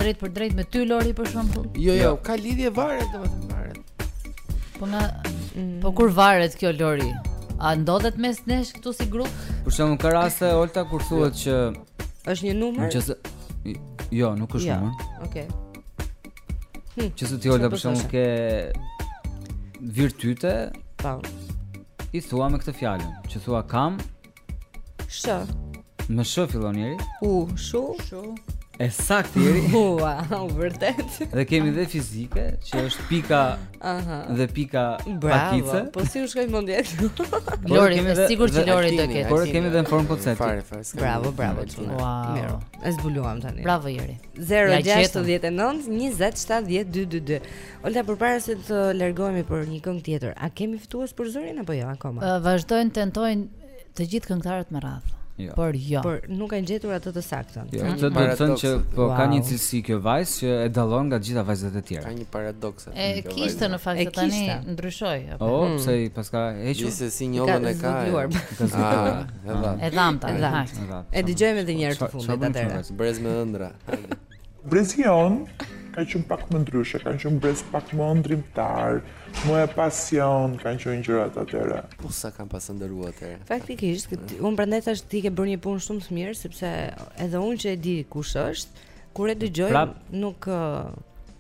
drejtpërdrejt me ty Lori për shembull? Jo, jo, ka lidhje varet domethënë varet. Po nga mm. po kur varet kjo Lori? A ndodhet mes nesh këtu si grup? Për shembull ka raste Olta kur thuhet jo. që është një numër? Jo, nuk është jo. numër. Okej. Hm. Që se ti Olta për shembull ke virtyte. Po. I thua me këtë fjalën, që thua kam sh. Me sh fillon njëri. U, shumë. Shumë. E saktë Jeri. Ua, wow, vërtet. Dhe kemi dhe fizike, që është pika. Aha. Dhe pika pakicë. Po si u shkoi mendja? Lori, kemi dhe, sigurt që Lori do ketë. Por kemi dhe në formë koncepti. Bravo, bravo. Wow. Mirë. E zbuluam tani. Bravo Jeri. 0-6-19-27-12-22 Olta, përpara se të largohemi për një këngë tjetër A kemi fitues për zërin apo jo akoma? Uh, vazhdojnë, tentojnë të gjithë këngëtarët me radhë Jo. Por jo. Por nuk e kanë gjetur atë të saktën. Jo, do të thoja që po wow. ka një cilësi kjo vajzë që e dallon nga të gjitha vajzat e tjera. Ka një paradoks. E kishte në fakt se tani ndryshoi apo. Oh, hmm. pse i paska hequr? Ishte si njollën e ka. Ah, e dha. E dha, ta, e dha. E dëgjojmë edhe një herë të fundit atëherë. Brez me ëndrra. Brezi jonë ka qenë pak më ndryshe, ka qenë brez pak më ëndërrimtar, më me pasion, ka qenë gjëra të tjera. Po sa kanë pas ëndërruar ata? Faktikisht, unë prandaj thashë ti ke bërë një punë shumë të mirë sepse edhe unë që e di kush është, kur e dëgjoj nuk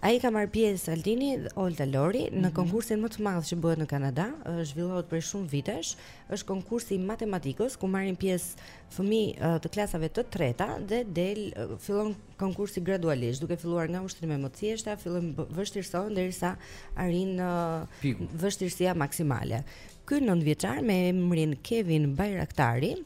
Ai ka marrë pjesë Altini dhe Olta Lori në mm -hmm. konkursin më të madh që bëhet në Kanada, zhvillohet prej shumë vitesh, është konkursi i matematikës ku marrin pjesë fëmijë të klasave të treta dhe del fillon konkursi gradualisht, duke filluar nga ushtrime më të thjeshta, fillojnë vështirësohen derisa arrin vështirësia maksimale. Ky nëntëvjeçar me emrin Kevin Bajraktari,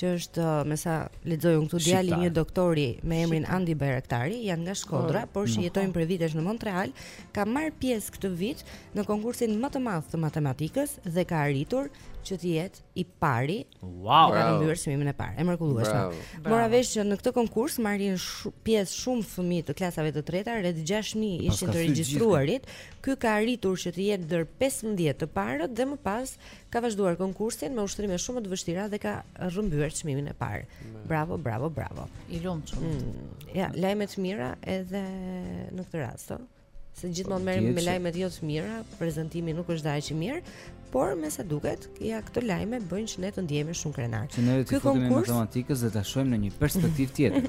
që është uh, me sa lexoj unë këtu djali i një doktori me emrin Andi Bajraktari, janë nga Shkodra, oh, por që jetojnë prej vitesh në Montreal, ka marrë pjesë këtë vit në konkursin më të madh të matematikës dhe ka arritur që të jetë i pari. Wow. Ka rrëmbyer çmimin e parë. E mrekullueshme. Mora vesh që në këtë konkurs marrin sh pjesë shumë fëmijë të klasave të treta, rreth 6000 ishin të regjistruarit, Ky ka arritur që të jetë ndër pesëmbëdhjetë të parët dhe më pas ka vazhduar konkursin me ushtrime shumë më të vështira dhe ka rrëmbyer çmimin e parë. Bravo, bravo, bravo. I lumtë shumë. Mm, ja, lajme të mira edhe në këtë rast, ëh. Se gjithmonë po, merremi me lajmet jo të mira, prezantimi nuk është dhe aq i mirë, Por me sa duket, ja këto lajme bëjnë që ne të ndihemi shumë krenarë. Që ne të futemi konkurs... matematikës dhe ta shohim në një perspektivë tjetër.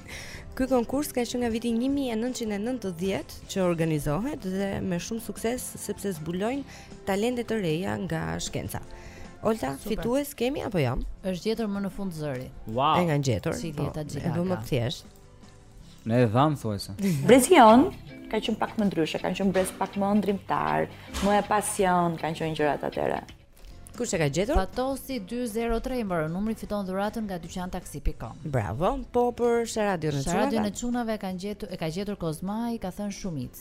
Ky konkurs ka qenë nga viti 1990 që organizohet dhe me shumë sukses sepse zbulojnë talente të reja nga shkenca. Olta, fitues kemi apo jo? Është gjetur më në fund zëri. Wow. E kanë gjetur. Si po, vjeta gjithë. Është më thjesht. Ne e dhamë, thuajse. Brezi jonë, ka qënë pak më ndryshe, ka qënë brez pak më ëndërrimtar, më me pasion kanë qënë gjërat atëherë. Kush e ka gjetur? Fatosi 203 mbaron numri fiton dhuratën nga dyqan taksi.com. Bravo. Po për sharadën e çunave. Sharadën e çunave kanë gjetur e ka gjetur Kozmai, ka thënë shumicë.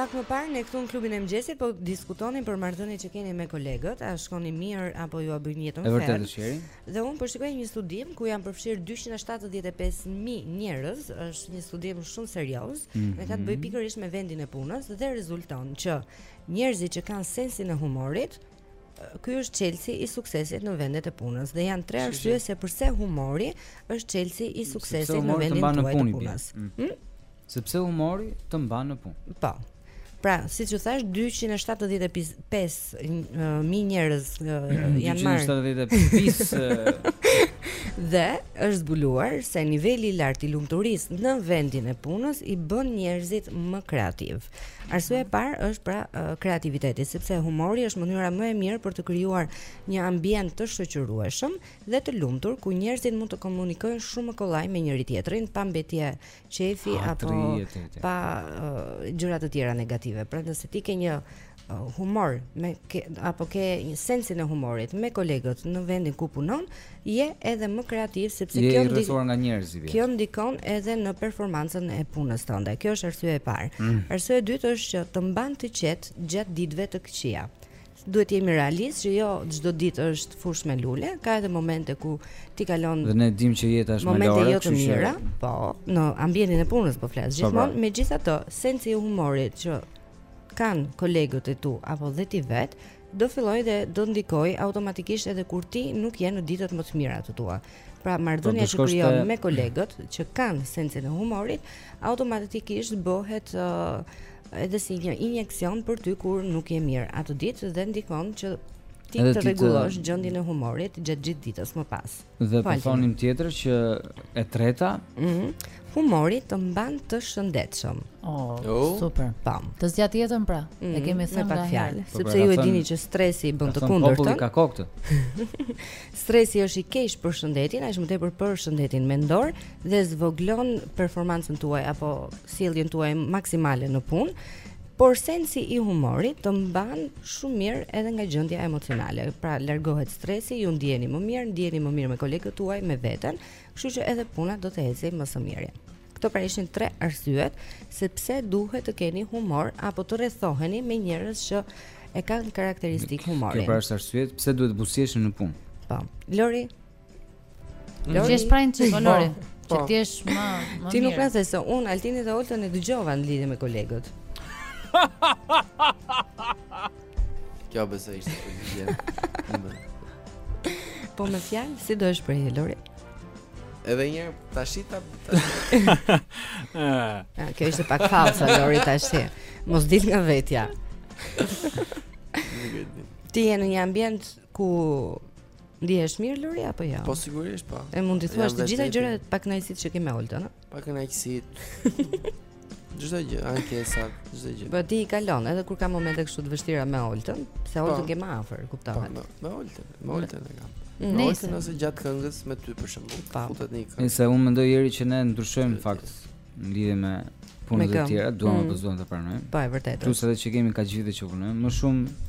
Pak më parë ne këtu në klubin e mëngjesit po diskutonim për marrëdhëniet që keni me kolegët, a shkoni mirë apo jua bëjnë jetën ferr. E vërtetë Sheri. Dhe unë po shikoj një studim ku janë përfshirë 275000 njerëz, është një studim shumë serioz, mm -hmm. dhe ka të bëjë pikërisht me vendin e punës dhe rezulton që njerëzit që kanë sensin e humorit Ky është çelësi i suksesit në vendet e punës dhe janë tre arsye se përse humori është çelësi i suksesit në vendin tuaj të punës. Mm. Hm? Sepse humori të mban në punë. Po. Pra, siç ju thashë, 275.000 njerëz janë marrë. 275.000. dhe është zbuluar se niveli i lartë i lumturisë në vendin e punës i bën njerëzit më kreativë. Arsyeja e parë është pra kreativiteti, sepse humori është mënyra më e mirë për të krijuar një ambient të shoqërueshëm dhe të lumtur ku njerëzit mund të komunikojnë shumë më kollaj me njëri-tjetrin pa mbetje qejfi apo pa uh, gjëra të tjera negative. Pra nëse ti ke një humor me ke, apo ke një sensin e humorit me kolegët në vendin ku punon, je edhe më kreativ sepse je kjo ndikon nga njerëzit. Kjo ndikon edhe në performancën e punës tënde. Kjo është arsye e parë. Mm. Arsye e dytë është që të mban të qetë gjatë ditëve të këqija. Duhet të jemi realistë që jo çdo ditë është fushë me lule, ka edhe momente ku ti kalon Dhe ne dimë që jeta është malore, momente jo të mira, po, në ambientin e punës po flas po, po. gjithmonë, megjithatë, sensi i humorit që kanë kolegët e tu apo dhe ti vetë, do filloj dhe do ndikoj automatikisht edhe kur ti nuk je në ditët më të mira të tua. Pra marrëdhënia po, që krijon me kolegët që kanë sensin e humorit, automatikisht bëhet uh, edhe si një injeksion për ty kur nuk je mirë atë ditë dhe ndikon që ti të rregullosh gjendjen e humorit gjatë gjithë ditës më pas. Dhe po thonim tjetër që e treta, ëh, mm -hmm. humori të mban të shëndetshëm. Oh, oh, super. Pam. Po. Të zgjat jetën pra. Mm -hmm. E mhm, kemi thënë pak fjalë, po, sepse pra, ju e dini që stresi bën të kundërtën. Populli ka kokë. stresi është i keq për shëndetin, aq më tepër për shëndetin mendor dhe zvoglon performancën tuaj apo sjelljen tuaj maksimale në punë. Por sensi i humorit të mban shumë mirë edhe nga gjendja emocionale. Pra largohet stresi, ju ndiheni më mirë, ndiheni më mirë me kolegët tuaj, me veten, kështu që edhe puna do të ecë më së miri. Këto pra ishin tre arsyet se pse duhet të keni humor apo të rrethoheni me njerëz që e kanë karakteristikë humorin. Kjo pra është arsyeja pse duhet të buzëqeshim në punë. Po. Lori, Lori. Ti je shprehën çik po, Lori. Po. Që ti je më më. Ti nuk ka se se un Altini dhe Olta në dëgjova në lidhje me kolegët. Kjo besoj ishte e gjë. Po me fjalë si do e shprehje Lori? Edhe një herë tashi ta. Ja, kjo ishte paksa Lori tashi. Mos dil nga vetja. Ti je në një ambient ku Ndihesh mirë Lori apo jo? Po sigurisht po. E mund të thuash të gjitha gjërat pakënaqësitë që ke me Oltën, a? Pakënaqësitë. Çdo gjë, ankesa, çdo gjë. Po ti i kalon edhe kur ka momente kështu të vështira me Oltën, pse po. Oltën ke më afër, kuptohet. Po, me Oltën, me Oltën e kam. Mm. Me Oltën ose gjatë këngës me ty për shembull. Po. Futet një këngë. Nëse unë mendoj Eri që ne ndryshojmë në fakt në lidhje me punët e tjera, duam mm. apo s'duam ta pranojmë. Po e vërtetë. Plus edhe që kemi kaq gjatë që punojmë, më shumë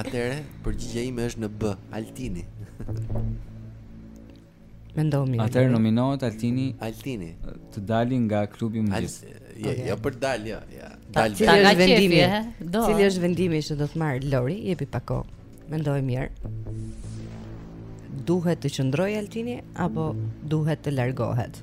Atëherë, përgjigja ime është në B, Altini. Mendo mirë. Atëherë nominohet Altini. Altini. Të dali nga Klubi i Mëngjesit. Jo, jo për të dalë, jo, ja. Dal vetë. Cili është vendimi? Do. Cili është vendimi që do të marr Lori? Jepi pak kohë. Mendoje mirë. Duhet të qëndroj Altini apo duhet të largohet?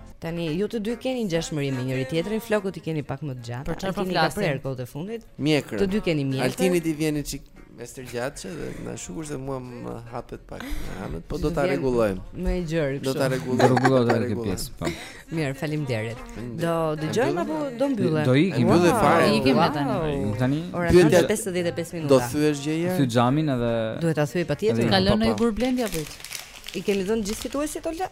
Tani ju të dy keni ngjashmëri me njëri tjetrin, flokët i keni pak më të gjatë. Për çfarë po flasim? Për Erin kohët e fundit. Mjekër. Të dy keni mjekër. Altinit i vjen një çik më stërgjatçe dhe na shukur se mua më hapet pak në anët, po do ta rregullojmë. Më e gjerë kështu. Do ta rregullojmë. Do rregullojmë ta rregullojmë pjesë. Po. Mirë, faleminderit. Do dëgjojmë apo do mbyllim? Do ikim. Do të fare. Do ikim tani. Tani. Ora 55 minuta. Do thyesh një herë? Thy xhamin edhe Duhet ta thyej patjetër. Ka lënë një gur Blendi apo? I kemi dhënë gjithë fituesit Olta?